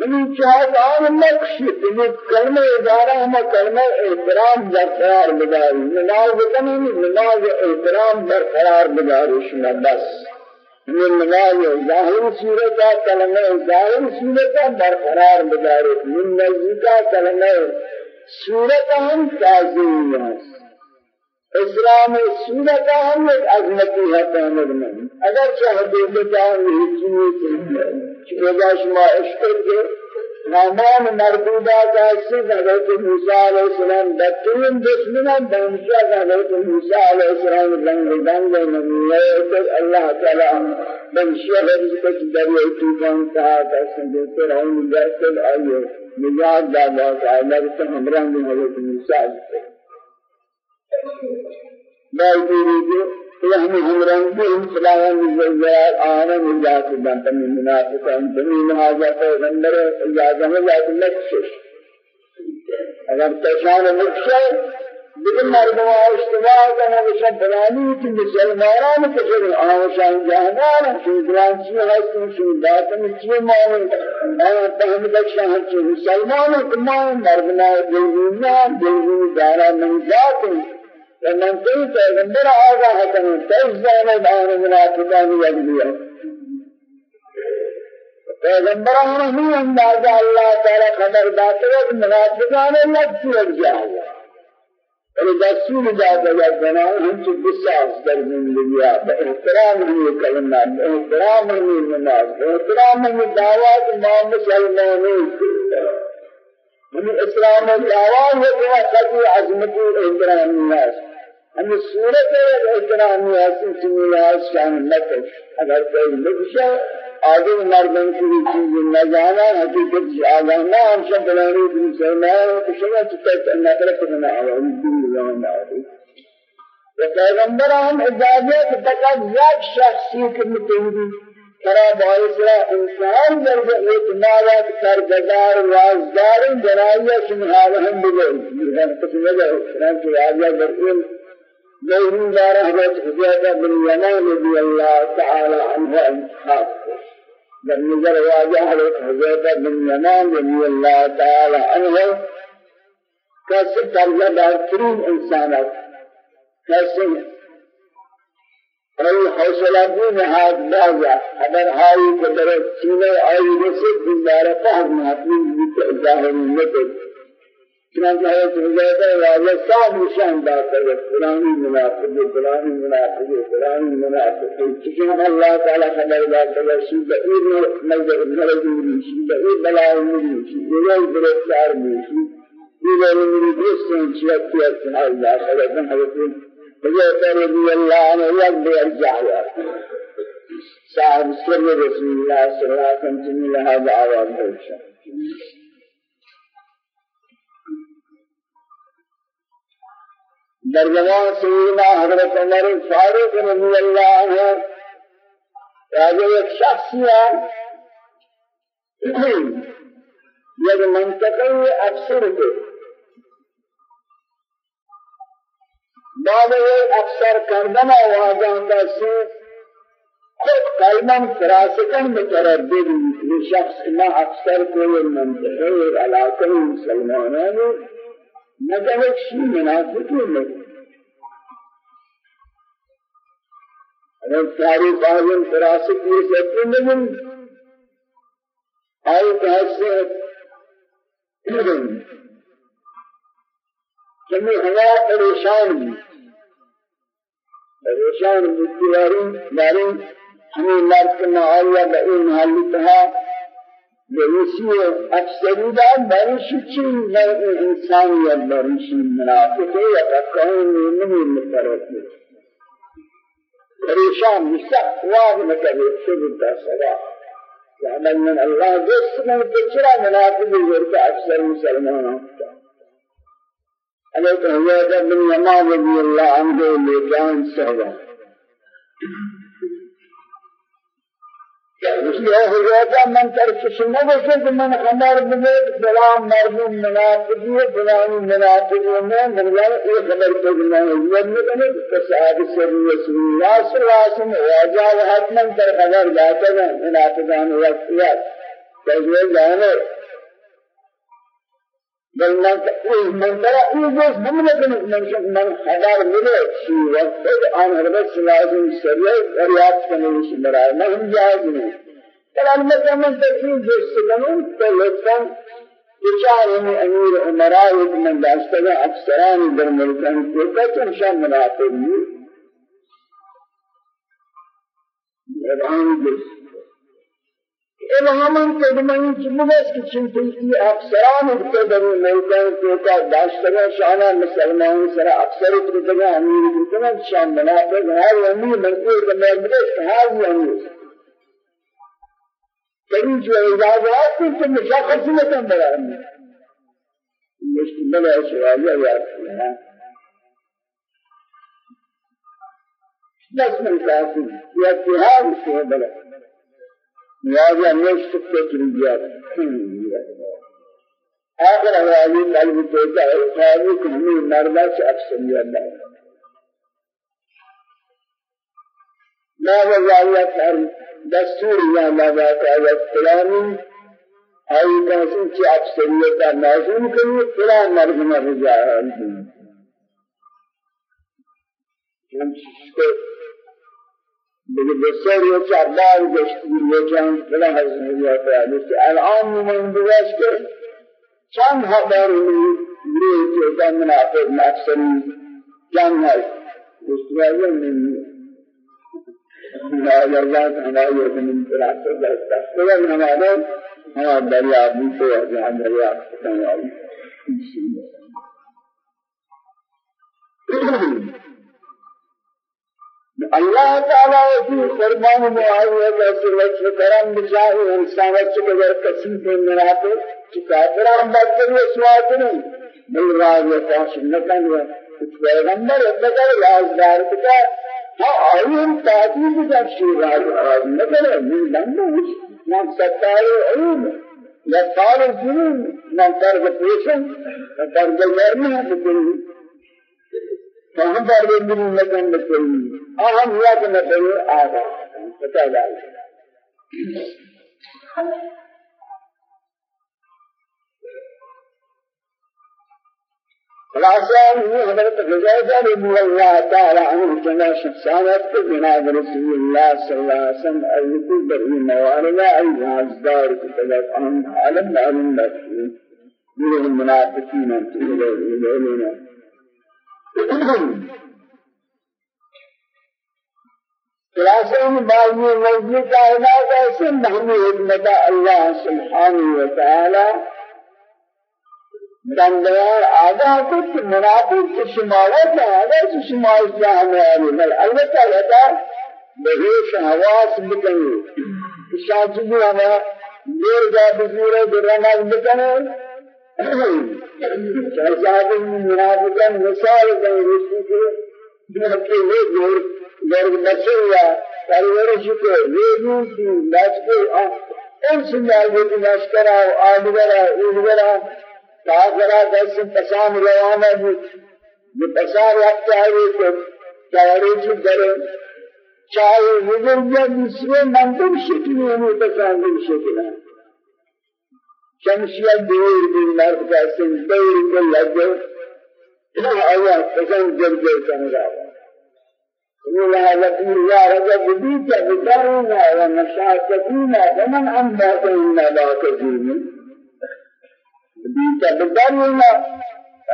ہمیں چاہت آن نقشی تمہیں کلمہ ادارہ ہمیں کلمہ احترام برقرار بداری. نماز بکنی نماز احترام برقرار بداری شما بس. من نماز ظاہر صورتا کلمہ ظاہر صورتا برقرار بداری. من نزدیکا کلمہ صورتا ہم تعظیم ہے اسلام سورت ہم ایک عظمتی ہے پہنر میں اگر دیکھتے چاہے یہ چیز چیزا شما عشق کے نامان مردودہ کا سید حضرت موسیٰ علیہ السلام. بہترین دشمنہ بہنشا حضرت موسیٰ علیہ السلام. رنگ دنگ نمیلے اللہ تعالی بہنشا حضرت دریائے توفان کہا کہ سنجھتے رہے. مجھے آئیے. نجات دادا کا اللہ سے ہمراہ میں حضرت موسیٰ علیہ السلام. بايدي يعني همران في انسلاها من الزيار آنا من ذات الدنت من منافقا انتمي هذا پیغمبر اجازة من ذات نقشش اگر تشان نقشش لیکن مردم اجتماع کرنا وشا بنانی کہ مسلمانان کے جو آوشان جہنان شو گرانچی ہستن شو داتن چی مان أنا تہم بخشا ہچ مسلمان تمام مردم دلونا دلونا دارا ذات ومن كل پیغمبر آگاہ کنی تیز جانب آن منافقان یجلیا پیغمبران ہی اندازہ اللہ تعالی خبر داتے ہیں منافقان لگ جائے ولی دستور جاتا ہے بناؤ ہم سے قصاص در زندگی با احترام ہی کلمات احترام ہی نماز احترام ہی دعوات ما مسلمانوں ہم إسلام دعوات ہے کہ قدر عظمت احترام الناس. ہمیں صورت احترامی حاصل سنیاز شان نکش اگر کوئی نکشا آگے مردم کی چیز نہ جانا حقیقت آگانا ہم سب بلانی دن سرمائے کشنا چکر نکر کرنا آوائی دن جانا آوائی و پیغمبران اجازت فقط یک شخصی که متوجه ترا باعث را انسان در اعتماد سرگزار وازدار جنایہ سنہار ہم یہ کچھ نہ جائے چنانچہ راجہ در این غیری دار حضرت حضرت بن یمان رضی اللہ تعالی عنہ انتخاب. در نظر واجہ حضرت حضرت بن یمان رضی اللہ تعالی عنہ کیسے درجہ دارترین انسانات. کیسے ای حوصلہ بھی نہاد بازا اگر ہائی کو در سینے آئی رسد دلدار فهم محفوظ بیت ظاہر نکل چنانچہ حضرت حضرت واجہ صاحب نشان باتا ہے فلانی منافق فلانی منافق فلانی منافق چکن اللہ تعالی خبر باتا ہے شیدہ ایر ملدر مرد مریشی شیدہ ایر بلائی مریشی ایر گرفتار مریشی ایر مریشی دوستان چیئتی اتحال داخل حضرت حضرت رضي الله عنه يقضي الجعوة صاحب سر رسول الله صلى الله عليه وسلم لها دعوة بوشا در زمان سیدنا حضرت عمر فاروق رضی اللہ عنہ راجع ایک شخصی ہے یک منطقه افسر کے بعد اکثر کردن آوازان دستی خود قلبا فراسکا متردد یہ شخص ما اکثر کوئی منطقه علاقه مسلمانان مگر ایک شی منافقی نہیں اگر تاریخ آزم فراسکی سکتی نہیں آئی کہتے جميع ہوا پریشان بھی پریشان بسیاری داری ہمیں مرد کرنا آیا بئی محلی کہا بریسی اکثری دار بریشی چی نوع انسانیت بریشی منافق ہے یا تکہون نہیں مترد پریشان مستق واضح مکبه شبتا صدا یعمل من الله جس من تچرا منافق ورد اکثر مسلمانوں حضرت حضرت بن یمان رضی اللہ عنہ لے جان صحبہ یہ حضرت من طرف سنہ بسے کہ من خمار بگیر فلان مردم منافقی ہے فلان منافقی میں مغلان یہ خبر کو میں یہ نہیں کہنے کہ صحاب سری رسول اللہ صلی اللہ علیہ وسلم واجہ و حتمن در خبر جاتے ہیں منافقان وقتیات تجویز جانے بل من من ترى يجوز من من من من حضار مله شيء وقت آن هربت سلاسل سريع رياض كنيش مرا ما هم جاهز نہیں كلام مثلا من تكفير جس سلمون فلسفا بچار میں امیر عمراء من داشتہ افسران در ملکان کو کچھ شان منافق نہیں ایران جس الهامن کدمانی چیزی که چنتی افسران اقتدار میدان کوتا داشتن شانا مسلمان سر اکثر اقتدار امیر کنن شان منافق هر امیر منقول کمرده هر امیر کبھی جو اجازات تو مشاخص میں کم بڑا ہے مشکل ہے سوال ہے یار بس من کافی یا اتحاد سے بڑا لہذا نشت تجربیات آخر حوالی قلب کہ ہمیں مرمہ سے اکثریت ہے لا وزاریت ہر دستور یا مباقا یا فلانی آئی کہاسن چی اکثریت نازل کنی فلان مرمہ رجاء ہے بگه بسیار یه چردار گشتی یه چند بلا حضرت یا تعالی الان من بگوش که چند خبر میری که دم منافق مفسری جنگ هست گشتوازه من لا يرضى ہماری من راستہ دستا سوال ہمارا ہمارا دریا بھی تو ہے دریا ہماری اللہ تعالی کی فرمان معاویہ کا سلوک کرم بجائے انسان سے اگر قسم کے مراتے کہ کافران بدتر یہ سوات نہیں بل راز یہ پاس نکن ہے پیغمبر اتقال رازدار کتا ہاں آئین تاکید جب شیراز آز نکرے من لنگو من ستار علوم یا سال جنون من فرق پیشن فرق یرمی فهم فرق جنون لکن بکلی اہم یاد نکرے آگا پتا جائے حضرت غزیدہ رضی اللہ تعالی عنہ جنا شخصانت کے جناب رسول اللہ صلی اللہ علیہ وسلم ایتو بری موارنا ای رازدار کی طرف ان عالم معلوم لکھی من المنافقین انتظر الينا خلاصہ میں بعضی موضوع کا علاقہ سے محمی حکمت اللہ سبحانہ وتعالی بندیان آگاہ کچھ منافق کی شماوت آگاہ کی شماوت میں آلی بل البتہ لتا بہیش حواس بکنی. شاچگی ہمیں دیر جا بزورے درنگ بکنے شہزادی منافقان مثال دیں رسی کے دیر کے لئے دور دور بچے یا پرورش کو یہ دور کی لاچ کو ان سنجال جو لشکر آو آدگر آو ایدگر آو کافرہ دست پسان روانہ بھی یہ پسان رکھتا ہے کہ چاہرے چی کرے چاہے وزر یا دوسرے منطق شکلی ہمیں پسان بھی شکل ہے شمشیہ دیر بھی مرد کا سن دیر کو لگے آیا پسان جل جل سمجھا ہوا لهذا يا رجل بيت بدرنا ومشاكلنا فمن أنبأنا لا تجيني بیتا بدرنا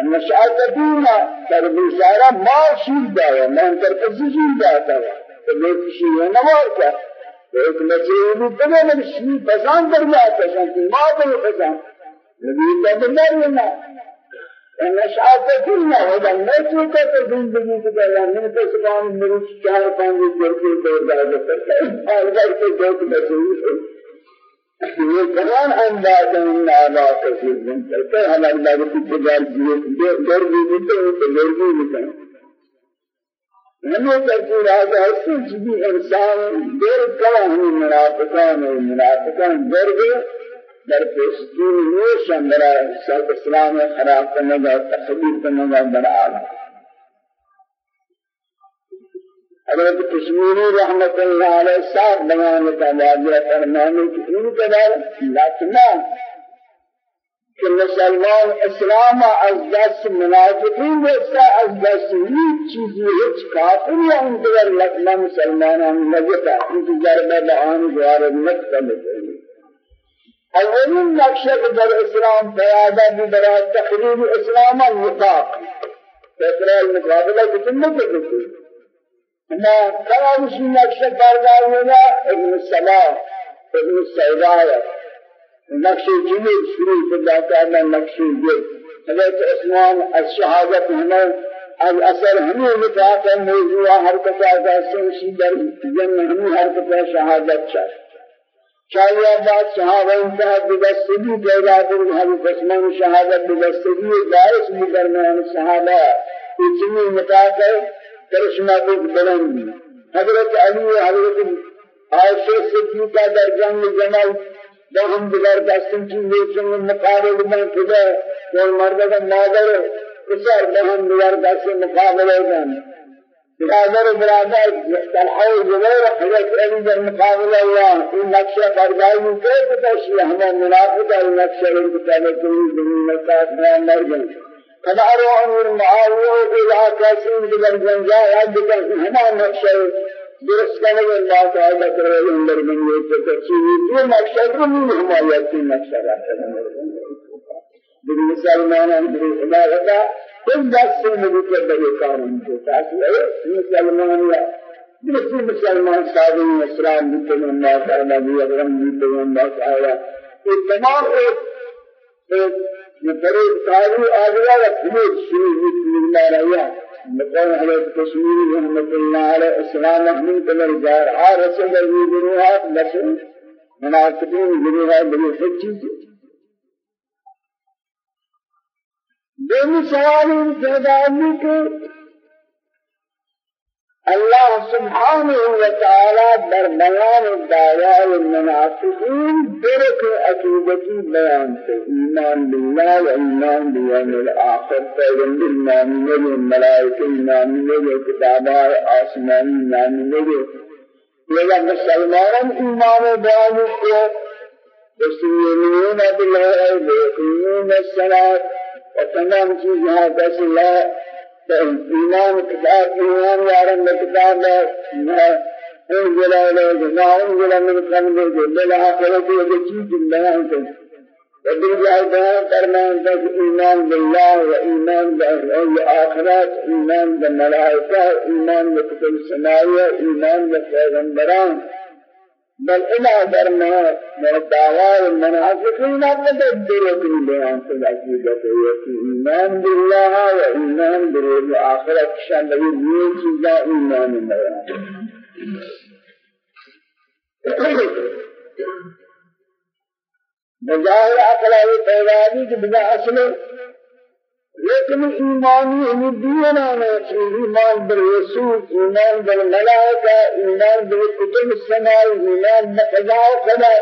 النشأتنا تربيشارا ما شيء دايا ما انتر كسي شيء داتا فليك شيء نوار كا ایک مسیح بھی میں شیء پسند کر جاتا شانتی ما بل پسند بیتا بدرنا النشأتنا ودا نسوتا تزندگی کی بلا من تسلام میری چار پانچ جرکی دور دادا کرتا ہے اور کے دوت مسیح یہ تمام انداز ان اعلی کثیر من کرتے ہم اللہ کی جلال جیے دور بھی دیتے ہیں تو دور بھی دیتے ہیں ہمیں تذکر آگا ہے کہ انسان دیر کلا ہمیں منافقان و منافقان دور بھی در پیشتین نوشن برا سلط إسلام خراب کرنے کا تخبیر کرنے کا بڑا آگا حضرت کشمیری رحمت اللہ علیہ صاحب بیان کا واجہ فرمانے کی ان قدر لاتنا کہ مسلمان اسلام از دست منافقین جیسا از دست هیچ چیزی هیچ کافر یا ان قدر لاتنا مسلمانان نجتا ان کی ضربہ بآن دوار نکتا بکنی اولین نقشہ در اسلام پیادہ بھی برای تقریب اسلام النفاق فکرہ المقابلہ کتنے کرتے ما كلام شيء نقش بردارنا ابن السماء ابن السيداية نقش جميل شروع الله تعالى نقش جميل حضرت عثمان الشهادة هنا الأثر همي نفاق موضوع حركة آسان شيء در جن همي حركة شهادة شاش چاہیے بات صحابہ انتہا بدستگی پیدا کر حضرت عثمان شہادت بدستگی باعث بھی درمیان صحابہ اتنی مطاق ہے کرشمہ بک بلند. حضرت علی حضرت عائشہ صدیقہ در جنگ جمل بہم دیگر دستن کی لیکن مقابل میں خدا اور مرد کا مادر اسر بہم دیگر دستن مقابل میں برادر برادر تلحو زبیر حضرت علی در مقابل اللہ این نقشہ بردائی میں کیسے تشریح ہمیں منافق ہے نقشہ ان کو پہلے کوئی زمین میں ساتھ مر گئے قدر أمر معاوية إلى كاسين بجن جنجا يدك هما نقشة درس كان الله تعالى كرر عمر من يتكشف في نقشة من هما يأتي نقشة بالمسلمان بالعبادة كل دست مدوك بالكارم تاسي مسلمان يا درس مسلمان صادق اسلام بكم الله تعالى بيغرم بكم الله تعالى تمام بطريق قالوا آجرا وفلوس شروع بسم الله رأيها مقام حضرت کشمیری رحمت اللہ علیہ السلام من قبل جار. رسول اللہ گروہات لسن منافقین گروہات بلی سچ چیز دومی سوال ان پیدا ہوئی کہ اللہ سبحانہ وتعالی در بیان الدعوال المنافقین درک عقیدتی بیان سے ایمان باللہ و ایمان بیان الآخر. پیغمبر نامی نبی ملائکہ نامی نبی کتابار آسمانی نامی نبی لذا مسلمان ایمان بیان کو يستيقظون بالله ويقيمون الصلاة. وتمام چیزها بس لا ایمان کتاب ایمان یارم کتاب ہے انزل إليك ما انزل من قبلك بالآخرة وجيد البيان وبين جاء بيان فرمان بس إيمان بالله وإيمان بالآخرات إيمان بالملائكة إيمان بكتب السماوية إيمان بالبيغمبران بل إلى درنا من الدعوة المنافقين تدبر في بيان العقيدة إيمان بالله وإيمان باليوم الآخرة شان لبي دين چیزا إيمان بالله بظاهر عقل پیدا دی کہ بلا اصل لیکن ایمانی امیدینا ہے ایمان بر رسول ایمان بر ملائکہ ایمان بر کتب السماء ایمان بقضاء وقدر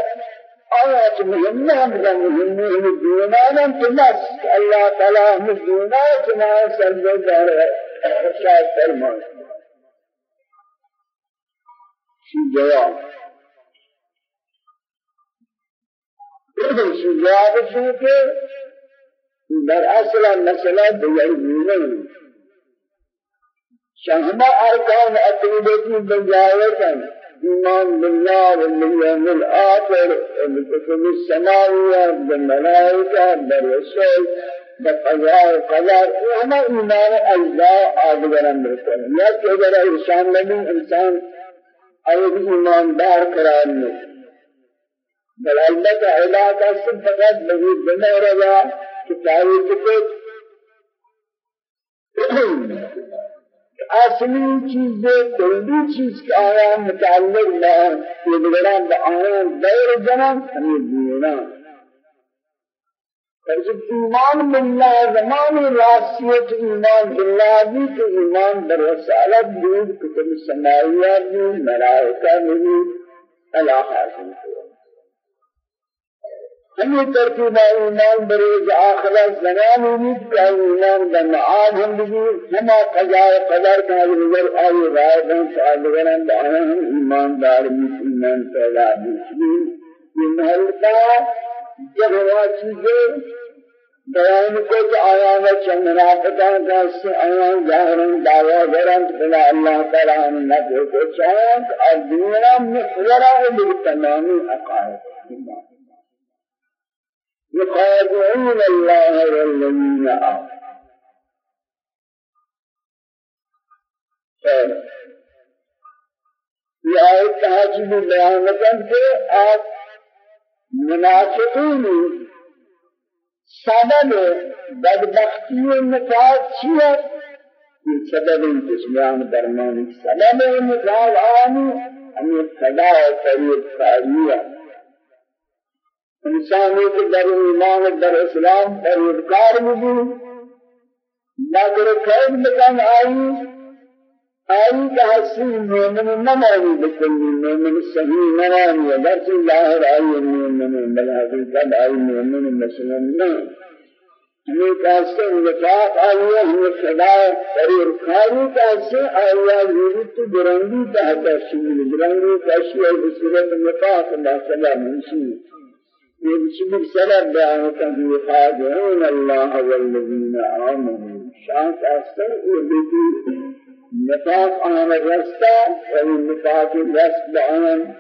آیات مهمه هم مهمه امیدینا هم تنس اللہ تعالی امیدینا چنا سرزد دار شاید فرمان شی جواب شی جواب شو کہ در اصل مسئلہ دیگر نہیں شہما ارکان عقیدتی بجایتا ایمان بالله واليوم الآخر وبكتب السماوية بالملائكة بالرسول بقضاء قدر وهما ایمان الله آدگران برکن یا کہ اگر إنسان نبی إنسان ایک ایماندار قرار نہیں بل البتہ علاقہ سے فقط رہا تاریخ کو اصلی چیزیں کلی چیز کا آیا متعلق نہ یہ بگڑان با آیا دور جنان ہمیں دینا فرض ایمان بالله زمان راسیت ایمان بالله بھی کہ ایمان برسالت دود کتب سماویات بھی ملائکہ بھی اللہ حاصل کرو ہمیں ترتیب ایمان بروز آخرت زمان امید کا ایمان بمعاد ہم بھی ہما قضاء قدر کا نظر آئی رائے بہن سعادگران دعانا ہم ایمان دار ایمان پیدا بیشی یہ محلتا جب ہوا چیزیں بیان کو کہ آیا ہے چند منافقان کا سے آیا ظاہرین دعویٰ درن بلا اللہ تعالیٰ ہم کو اور دنیا عقائد ایمان يخادعون الله والذين آمنوا. یہ آیت تحجیب بیان کرتے کہ آپ منافقین سبب بدبختی و نفاق چیت یہ سبب جسمیان درمان سبب نفاق آنی ہمیں صدا و طریق فاریہ انسانی کے در ایمان در اسلام در انکار بھی۔ مگر خیر مکان آئی آئی کا حسین مومن نمانی بکلی مومن صحیح نمانی اگر سے ظاہر آئی مومن بلا حقیقت آئی مومن مسلم نہ۔ ہمیں کہتے ہیں نفاق آئیے ہمیں خدا فریر خاری کہتے ہیں آئیہ یورت درنگی تحت شمیل درنگی کہتے ہیں بصورت نفاق اللہ صلی اللہ يجب سبب دعوة يخادعون الله والذين آمنوا. شانس أحسن يبدي نفاق عن الرسطة والنفاق الرسط عن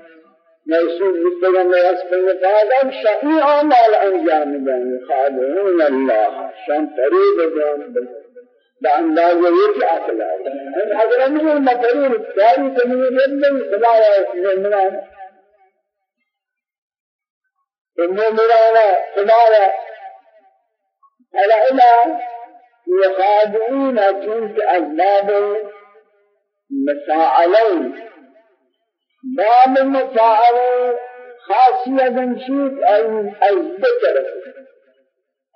موصول مستقم رسط النفاق شقيعا مع الأنجام بان يخادعون الله شأن فريد بان بأندازة يجي أخلاق. إن حضر من المطرين التاريخ من يبدأ خلايا من إنه مرانا خدايا العلا يخادعون تلك أسباب مساعلين باب المساعلة خاصية شيء أي أي ذكر.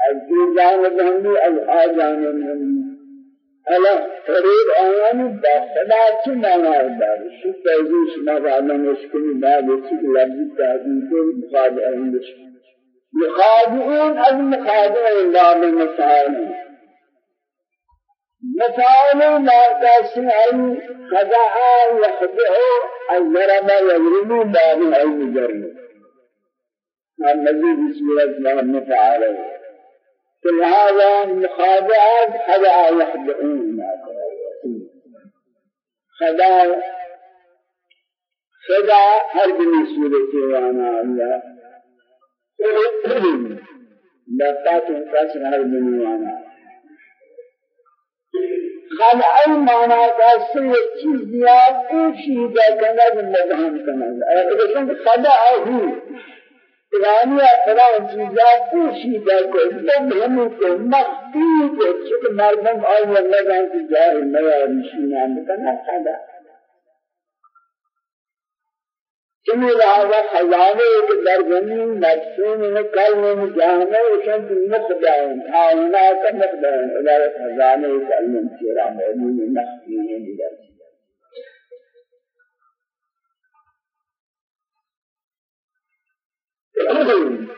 از این جانب همی از آ جانب همی الا فرید آیانی با خدا چی مانا داری؟ شو تیزیش مغانا مشکلی بعد چی لفظی تحقیق مخادعین بشکل مخادعین از مخادعین باب مسائلین مسائل ما تسمعي خدع يخدع الضرب يضرب باب أي جرم الذي بسورة ما مفعله كل هذا مخادعات خدع يخدعون خدع خدع هر بني سورة وأنا الله. لقات قسم هر بني وأنا خلع مانا کسی چیز یا پوشیده کند مبهم کند اگر خلع هی پرانی اقران چیزا پوشیده کند مبهم کند مخفی کند چون مردم آیا نگان که جاہل نیاریشی نام کند خلع چمی لہذا خزانے کے درگنین مقصوم میں کلم جانے وشن مخدعون کائنات مخدعون ادارت خزانے کلم چیرا مومن مخفین در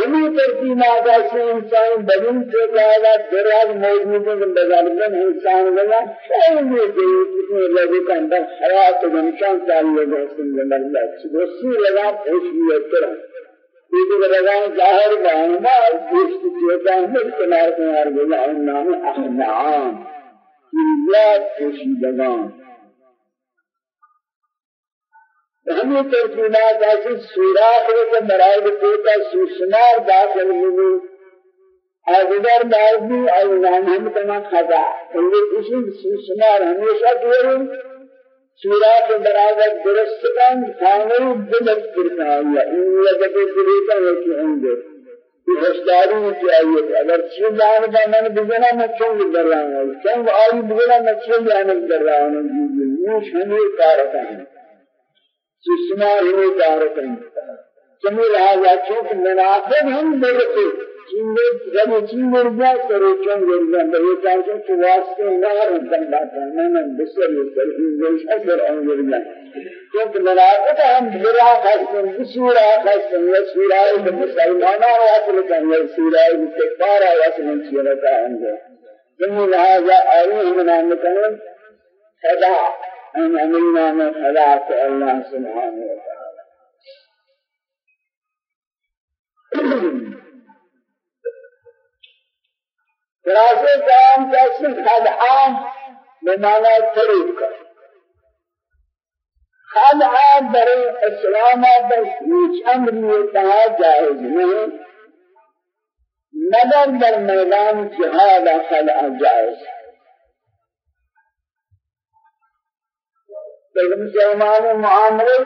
ہمیں ترتیبات سے انسان بدن سے کہا دراز موجود ہے بزرگن انسان بنا خیلی جید اتنے لگے کا اندر حیات گمشان چاہیے گا سن اللہ دوسری لگا خوشی اترا یہ لگا ظاہر بہنا دوست چیتا ہے کنار کنار بلا نام احنعام یہ خوشی لگان ہمیں ترجمات ایسی سوراخ کے مرائد کوتا سوسنار داخل ہوئی اگر بعضی ایمان ہم کنا خدا یہ اسی سوسنار ہمیشہ دیرے سوراخ برابر درست کن خانے دلت کرنا اللہ ان لگت دلیتا ہے کہ گے یہ ہوشداری میں چاہیے اگر چیز جان کا من بجنا میں چنگ در رہا ہوں؟ چنگ آئی بجنا میں چنگ جانب در رہا ہوں؟ یہ ہمیں کارتا ہے۔ سسما ہی دارت ہیں جمی لہذا چونکہ منافق ہم برسے چینے جب چینے رجا کرو چون رجا بھئی چاہتے کہ واسطے نار ہم باتا ہے میں بسر بسر انگلیش اثر آن رجا چونکہ منافق ہم برا خاصن بسورا خاصن یا سورای مسلمانا واصل کن یا سورای کفارا واصل چیرتا انجا جمی لہذا آئین ہم نام خدا. أن عملنا من خلاف الله سبحانه وتعالى. خلاصه كلام تحسن خدعا بمعنى طريق خدعا در إسلام در هیچ امری اتحا جائز نہیں مگر در جهاد خدعا جائز. مسلمان معاملے